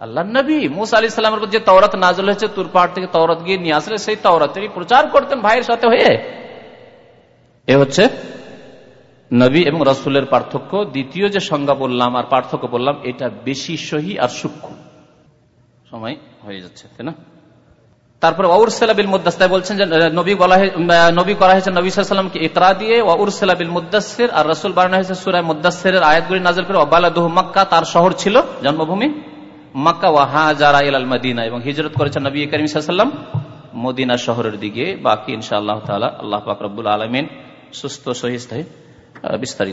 আল্লাহ নবী। মুসা আলি সাল্লামের যে তওরাত নাজল হয়েছে তুর পাহাড় থেকে তওরাত গিয়ে নিয়ে আসলে সেই তওরাত তিনি প্রচার করতেন ভাইয়ের সাথে হয়ে। এ হচ্ছে নবী এবং রসুলের পার্থক্য। দ্বিতীয় যে সংজ্ঞা বললাম আর পার্থক্য বললাম, এটা বেশি সহি আর সূক্ষ্ম। সময় হয়ে যাচ্ছে, তাই না? তারপরে ওরসেলাবিল মুদাস্তায় বলছেন যে নবী বলা নবী করা হয়েছে নবী সাল্লামকে ইতরা দিয়ে ওরসেলাবিল মুদাসির আর রসুল বানানো হয়েছে সুরায় মুদাসের আয়াতগুলি নাজল করে অবালাদুহ মক্কা, তার শহর ছিল জন্মভূমি মক্কা ওয়াহা যারা ইলাল মদিনা, এবং হিজরত করেছেন নবী করিম সাল্লাম মদিনা শহরের দিকে। বাকি ইনশা আল্লাহ তালা আল্লাহ পাক আলমিন সুস্থ সহিস্থায়ী বিস্তারিত